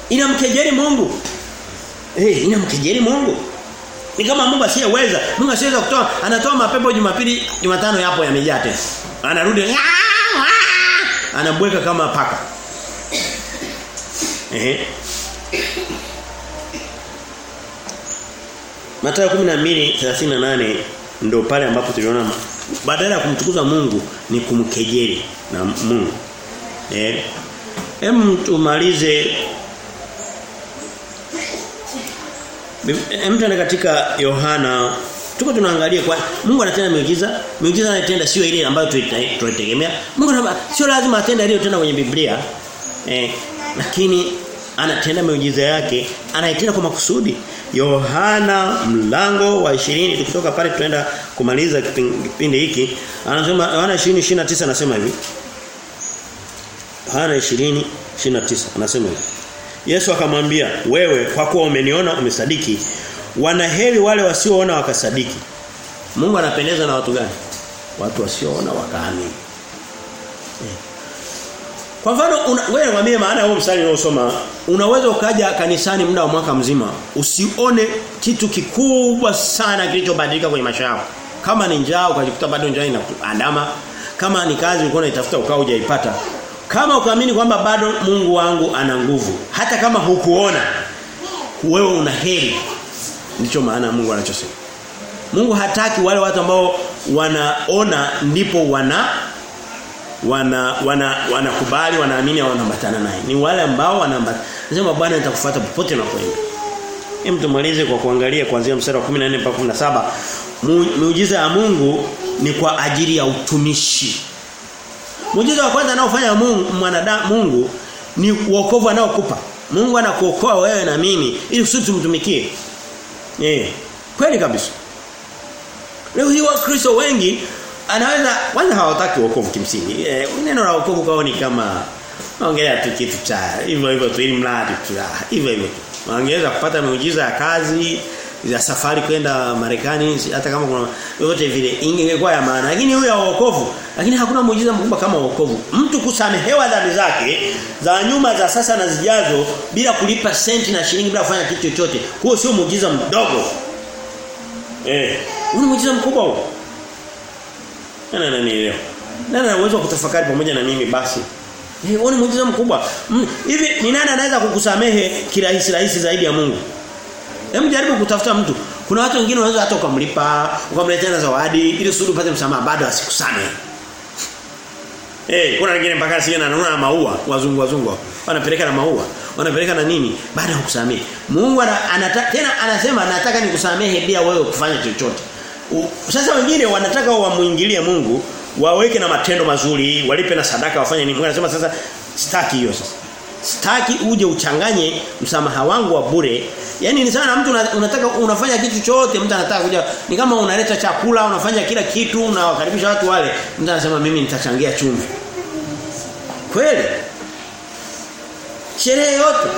Inamkejeli Mungu. Eh, inamkejeli Mungu. Ni kama Mungu asiyeweza. Mungu asiyeweza kutoa anatoa mapepo Jumapili, Jumatano yapo yamejaa tena. Anarudi anabweka kama paka. Eh. Mathayo 12:38 ndio pale ambapo tuliona badala ya kumtukuza Mungu ni kumkejeli na Mungu. Eh. Hem tumalize Hem ana katika Yohana tuko tunaangalia kwa Mungu anatenda miujiza, miujiza anatenda sio ile ambayo tunaitegemea. Mungu anasema sio lazima atende ile tena kwenye Biblia. Eh, lakini anatenda miujiza yake, anaitenda kwa makusudi. Yohana mlango wa 20 tukitoka pale tunaenda kumaliza kipindi hiki. Anasema Yohana 20:29 anasema hivi. Yohana 20:29 anasema hivi. Yesu akamwambia, "Wewe kwa kuwa umeniona umesadiki, wanaheri wale wasioona wakasadiki." Mungu anapendeza na watu gani? Watu wasioona wakaamini. Kwa mfano wewe mwambie maana huo msali unaosoma unaweza ukaja kanisani muda wa mwaka mzima usione kitu kikubwa sana kilichobadilika kwenye maisha yako. Kama ni njaa ukajikuta bado njaa inakuandama, kama ni kazi ulikuwa unaitafuta ukao hujaipata. Kama ukaamini kwamba bado Mungu wangu ana nguvu, hata kama hukuona wewe una heri. Ndicho maana Mungu anachosema. Mungu hataki wale watu ambao wanaona ndipo wana wana wana wanakubali wanaamini wanaambatana naye ni wale ambao wanaambatana nasema bwana nitakufuata popote unapoenda Hem tumalize kwa kuangalia kuanzia mstari wa 14 mpaka 17. Muujiza ya Mungu ni kwa ajili ya utumishi. Muujiza wa kwanza anaofanya Mungu mwanadamu Mungu ni wokovu anaokupa. Mungu anakuokoa wewe na mimi ili kusudi tumtumikie. Eh. Kweli kabisa. Leo hii Wakristo wengi anaweza kwanza hawataki wokovu kimsingi. Eh, neno la wokovu kwao ni kama ongelea tu kitu cha hivyo hivyo tu ili mradi tu hivyo hivyo. Wangeweza kupata miujiza ya kazi ya safari kwenda Marekani hata kama kuna yote vile ingekuwa ya maana. Lakini huyo wokovu lakini hakuna muujiza mkubwa kama wokovu. Mtu kusamehewa dhambi zake za nyuma za sasa na zijazo bila kulipa senti na shilingi bila kufanya kitu chochote huo sio muujiza mdogo. Eh huo muujiza mkubwa huo? Nani nani leo nani anaweza kutafakari pamoja na mimi? Basi. Eh, huo ni muujiza mkubwa. Hivi ni nani anaweza kukusamehe kirahisi rahisi zaidi ya Mungu? Hebu jaribu kutafuta mtu. Kuna watu wengine wanaweza hata ukamlipa, ukamletea zawadi ili usudi upate msamaha bado asikusame. Eh, hey, kuna wengine mpaka sijana anaona maua, wazungu wazungu. Wanapeleka na maua, wanapeleka na nini? Bado hakusamehe. Mungu anataka tena anasema nataka nikusamehe bila wewe kufanya chochote. Sasa wengine wanataka wamuingilie Mungu waweke na matendo mazuri, walipe na sadaka wafanye nini. Mungu anasema sasa sitaki hiyo sasa. Sitaki uje uchanganye msamaha wangu wa bure. Yaani ni sana mtu unataka unafanya kitu chote mtu anataka kuja ni kama unaleta chakula unafanya kila kitu unawakaribisha watu wale mtu anasema mimi nitachangia chumvi. Kweli? Sherehe yote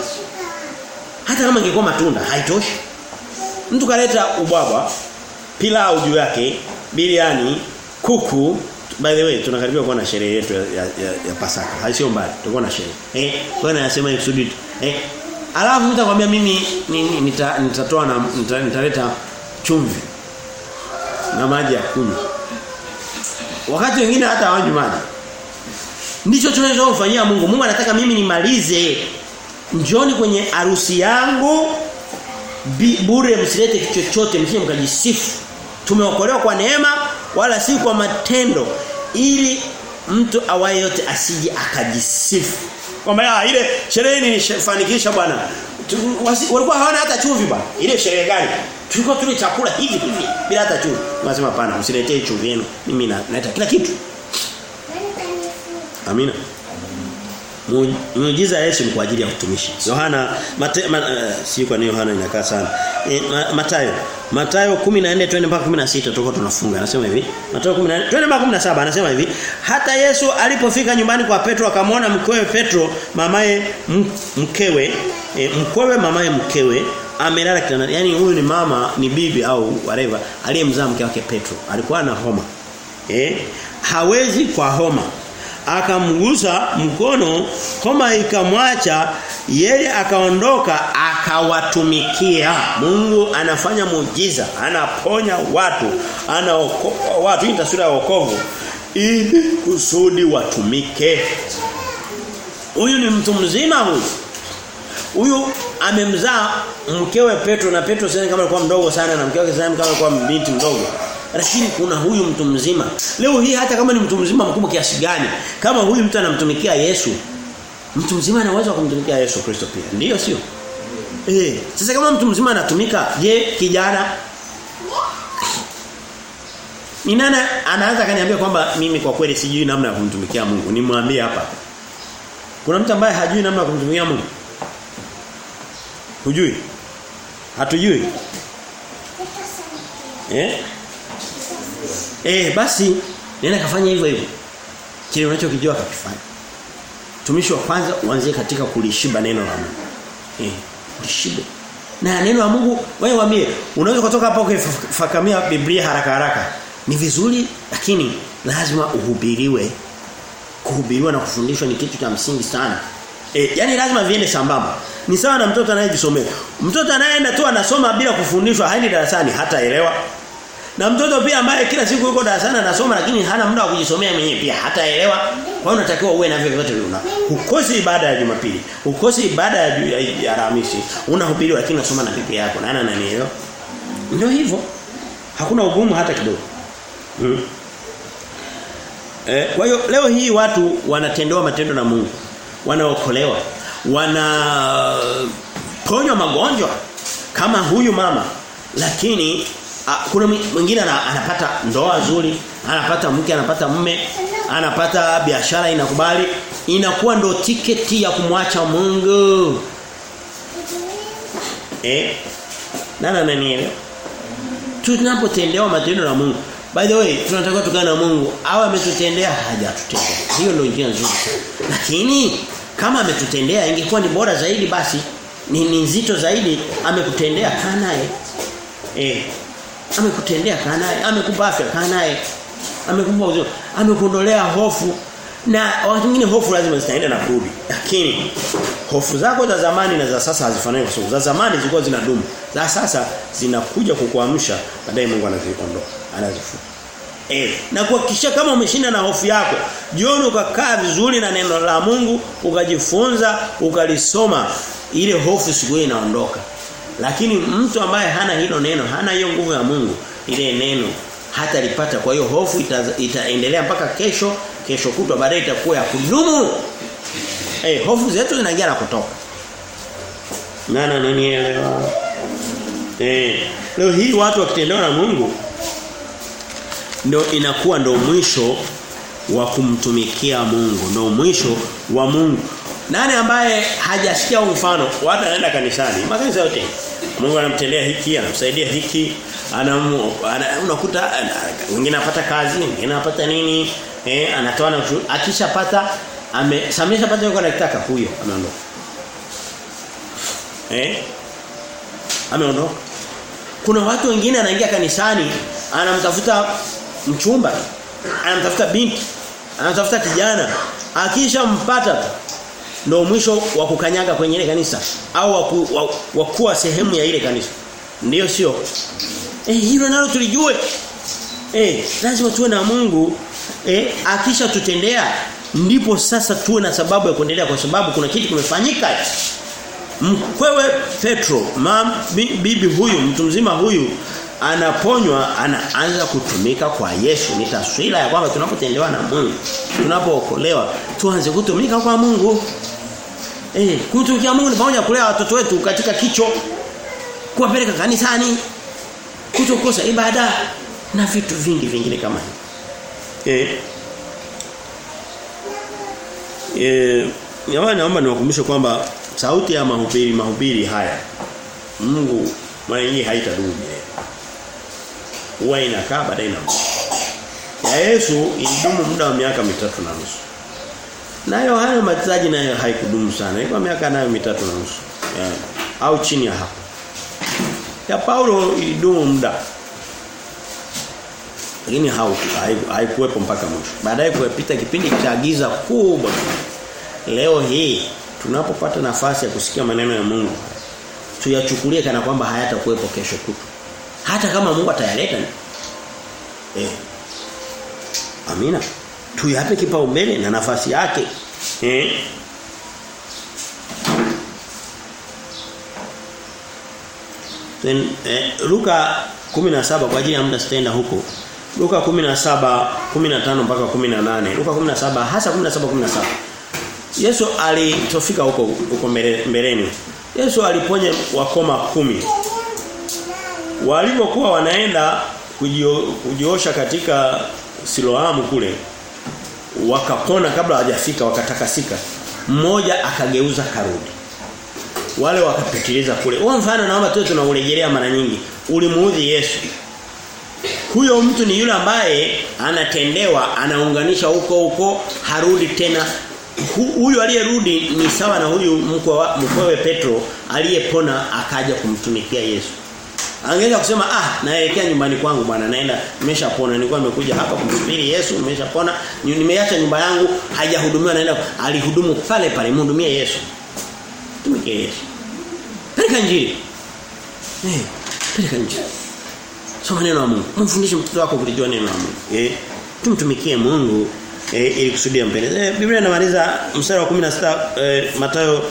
hata kama ingekuwa matunda haitoshi. Mtu kaleta ubwabwa, pilau juu yake, biriani, kuku, by the way tunakaribia kuwa na sherehe yetu ya, ya, ya, ya Pasaka. Haisio mbali. Tutakuwa na sherehe. Eh, kwa anasema ikusudi eh Alafu mtu akwambia mimi nita, nitatoa na nita, nitaleta chumvi na maji ya kunywa. Wakati wengine hata hawanywi maji. Ndicho tunachofanyia Mungu. Mungu anataka mimi nimalize. Njoni kwenye harusi yangu bure msilete chochote msije mkajisifu. Tumeokolewa kwa neema wala si kwa matendo ili mtu awaye yote asije akajisifu. Kwamba ile sherehe ni fanikisha bwana. Walikuwa hawana hata chumvi bwana. Ile sherehe gani? Tulikuwa tule chakula hivi hivi bila hata chumvi. Unasema hapana, msiletee chumvi yenu. Mimi naleta kila kitu. Amina. Muujiza Yesu ni kwa ajili ya utumishi. Yohana mate, ma, uh, si kwa nini Yohana inakaa sana. E, ma, Matayo. Matayo 14 twende mpaka 16 tutakuwa tunafunga. Anasema hivi. Matayo 14 twende mpaka 17 anasema hivi. Hata Yesu alipofika nyumbani kwa Petro akamwona mkewe Petro mamaye mkewe e, mkwewe mamaye mkewe amelala kitandani. Yaani huyu ni mama ni bibi au whatever aliyemzaa mke wake Petro. Alikuwa na homa. Eh? Hawezi kwa homa akamgusa mkono homa ikamwacha yeye akaondoka akawatumikia. Mungu anafanya muujiza anaponya watu anaokoa watu. Hii taswira ya wokovu. Ili kusudi watumike. Huyu ni mtu mzima huyu. Huyu amemzaa mkewe Petro na Petro sasa kama alikuwa mdogo sana na mkewe kama alikuwa binti mdogo lakini kuna huyu mtu mzima. Leo hii hata kama ni mtu mzima mkubwa kiasi gani? Kama huyu mtu anamtumikia Yesu mtu mzima anaweza kumtumikia Yesu Kristo pia. Ndiyo sio? Eh sasa kama mtu mzima anatumika je kijana? Ni nani anaanza kaniambia kwamba mimi kwa kweli sijui namna ya kumtumikia Mungu? Nimwambie hapa. Kuna mtu ambaye hajui namna ya kumtumikia Mungu? Hujui? Hatujui? Eh Eh basi nenda kafanya hivyo hivyo. Kile unachokijua kakifanya. Tumishi wa kwanza uanzie katika kulishiba neno la Mungu. Eh, lishibe. Na neno la Mungu wewe waambie, unaweza kutoka hapa ukifakamia Biblia haraka haraka. Ni vizuri lakini lazima uhubiriwe. Kuhubiriwa na kufundishwa ni kitu cha msingi sana. Eh, yani lazima viende sambamba. Ni sawa na mtoto anayejisomea. Mtoto anayeenda tu anasoma bila kufundishwa haendi darasani hataelewa. Na mtoto pia ambaye kila siku yuko darasani anasoma lakini hana muda wa kujisomea mwenyewe pia hataelewa. Kwa hiyo unatakiwa uwe na vyote una. Ukosi ibada ya Jumapili, ukosi ibada ya, Alhamisi, unahubiri lakini unasoma na Biblia yako. Nani ananielewa? Ndio hivyo. Hakuna ugumu hata kidogo. Hmm. Eh, kwa hiyo leo hii watu wanatendewa matendo na Mungu. Wanaokolewa. Wana ponywa magonjwa. kama huyu mama lakini kuna mwingine anapata ndoa nzuri, anapata mke, anapata mume, anapata biashara inakubali, inakuwa ndo tiketi ya kumwacha Mungu. Eh? Nani ananielewa? Tunapotendewa matendo na Mungu. By the way, tunatakiwa tukana na Mungu. Awe ametutendea hajatutendea. Hiyo ndio njia nzuri. Lakini kama ametutendea ingekuwa ni bora zaidi basi ni, ni nzito zaidi amekutendea kaa naye. Eh. Amekutendea kaa naye, amekupa afya kaa naye. Amekupa uzuri, amekuondolea hofu. Na wakati mwingine hofu lazima zitaenda na kurudi. Lakini hofu zako za zamani na za sasa hazifanani kwa sababu za zamani zilikuwa zinadumu. Za sasa zinakuja kukuamsha baadaye Mungu anaziondoa, anazifuta. Eh, na kuhakikisha kama umeshinda na hofu yako, jioni ukakaa vizuri na neno la Mungu, ukajifunza, ukalisoma, ile hofu siku hiyo inaondoka. Lakini mtu ambaye hana hilo neno, hana hiyo nguvu ya Mungu, ile neno hata lipata kwa hiyo hofu ita, itaendelea mpaka kesho, kesho kutwa baadaye itakuwa ya kudumu. Eh, hofu zetu zinaingia na kutoka. Nana nanielewa? Eh, leo hii watu wakitendewa na Mungu ndio inakuwa ndio mwisho wa kumtumikia Mungu, ndio mwisho wa Mungu. Nani ambaye hajasikia mfano? Watu anaenda kanisani, makanisa yote. Mungu anamtendea hiki, anamsaidia hiki, anamu, ana, unakuta wengine anapata kazi, wengine anapata nini? Eh, anatoa na akishapata ame samisha pata yuko anataka huyo ameondoka. Eh? Ameondoka. Kuna watu wengine anaingia kanisani anamtafuta mchumba, anamtafuta binti, anamtafuta kijana. Akisha mpata ndio mwisho wa kukanyaga kwenye ile kanisa au wa, wa kuwa sehemu ya ile kanisa. Ndiyo sio? Eh hilo nalo tulijue. Eh lazima tuwe na Mungu eh akisha tutendea ndipo sasa tuwe na sababu ya kuendelea kwa sababu kuna kitu kimefanyika. Mkwewe Petro, mam, bibi huyu, mtu mzima huyu anaponywa anaanza kutumika kwa Yesu. Ni taswira ya kwamba tunapotendewa na Mungu, tunapookolewa, tuanze kutumika kwa Mungu. Eh, kutumikia Mungu ni pamoja kulea watoto wetu katika kicho, kuwapeleka kanisani, kutokosa ibada na vitu vingi vingine kama hivi. Eh, Eh, jamani naomba niwakumbushe kwamba sauti ya mahubiri mahubiri haya Mungu mara nyingi haitadumu. Huwa inakaa baadaye na Ya Yesu ilidumu muda wa miaka mitatu na nusu. Nayo hayo mataji nayo haikudumu sana. Ilikuwa miaka nayo mitatu na nusu. Yeah. Au chini ya hapo. Ya Paulo ilidumu muda. Lakini haikuwepo mpaka mwisho. Baadaye kuepita kipindi cha giza kubwa. Leo hii tunapopata nafasi ya kusikia maneno ya Mungu tuyachukulie kana kwamba hayatakuwepo kesho kutu. Hata kama Mungu atayaleta. Eh. Amina. Tuyape kipaumbele na nafasi yake. Eh. Then, eh, Luka 17 kwa ajili ya muda sitaenda huko. Luka 17 15 mpaka 18. Luka 17 hasa 17 17. Yesu alitofika huko huko mbeleni. Yesu aliponya wakoma kumi. Walipokuwa wanaenda kujio, kujiosha katika Siloamu kule wakapona kabla hawajafika wakatakasika. Mmoja akageuza karudi. Wale wakapitiliza kule. Huo mfano naomba tu tunaurejelea mara nyingi. Ulimuudhi Yesu. Huyo mtu ni yule ambaye anatendewa, anaunganisha huko huko, harudi tena. Huyu aliyerudi ni sawa na huyu mkwewe Petro aliyepona akaja kumtumikia Yesu. Angeweza kusema ah naelekea nyumbani kwangu bwana naenda nimeshapona nilikuwa nimekuja hapa kumsubiri Yesu nimeshapona nimeacha nyumba yangu haijahudumiwa naenda alihudumu pale pale mhudumie Yesu. Tumikie Yesu. Peleka injili. Eh, peleka injili. Soma neno la Mungu. Mfundishe mtoto wako kulijua neno la Mungu. Eh, tumtumikie Mungu eh, ili kusudia mpendeze. Eh, Biblia inamaliza mstari wa 16 eh, Mathayo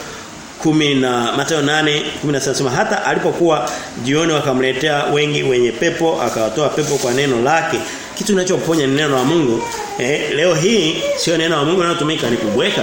kumi na Mathayo 8 16 sema hata alipokuwa jioni wakamletea wengi wenye pepo akawatoa pepo kwa neno lake. Kitu kinachoponya ni neno la Mungu. Eh, leo hii sio neno la Mungu linalotumika ni kubweka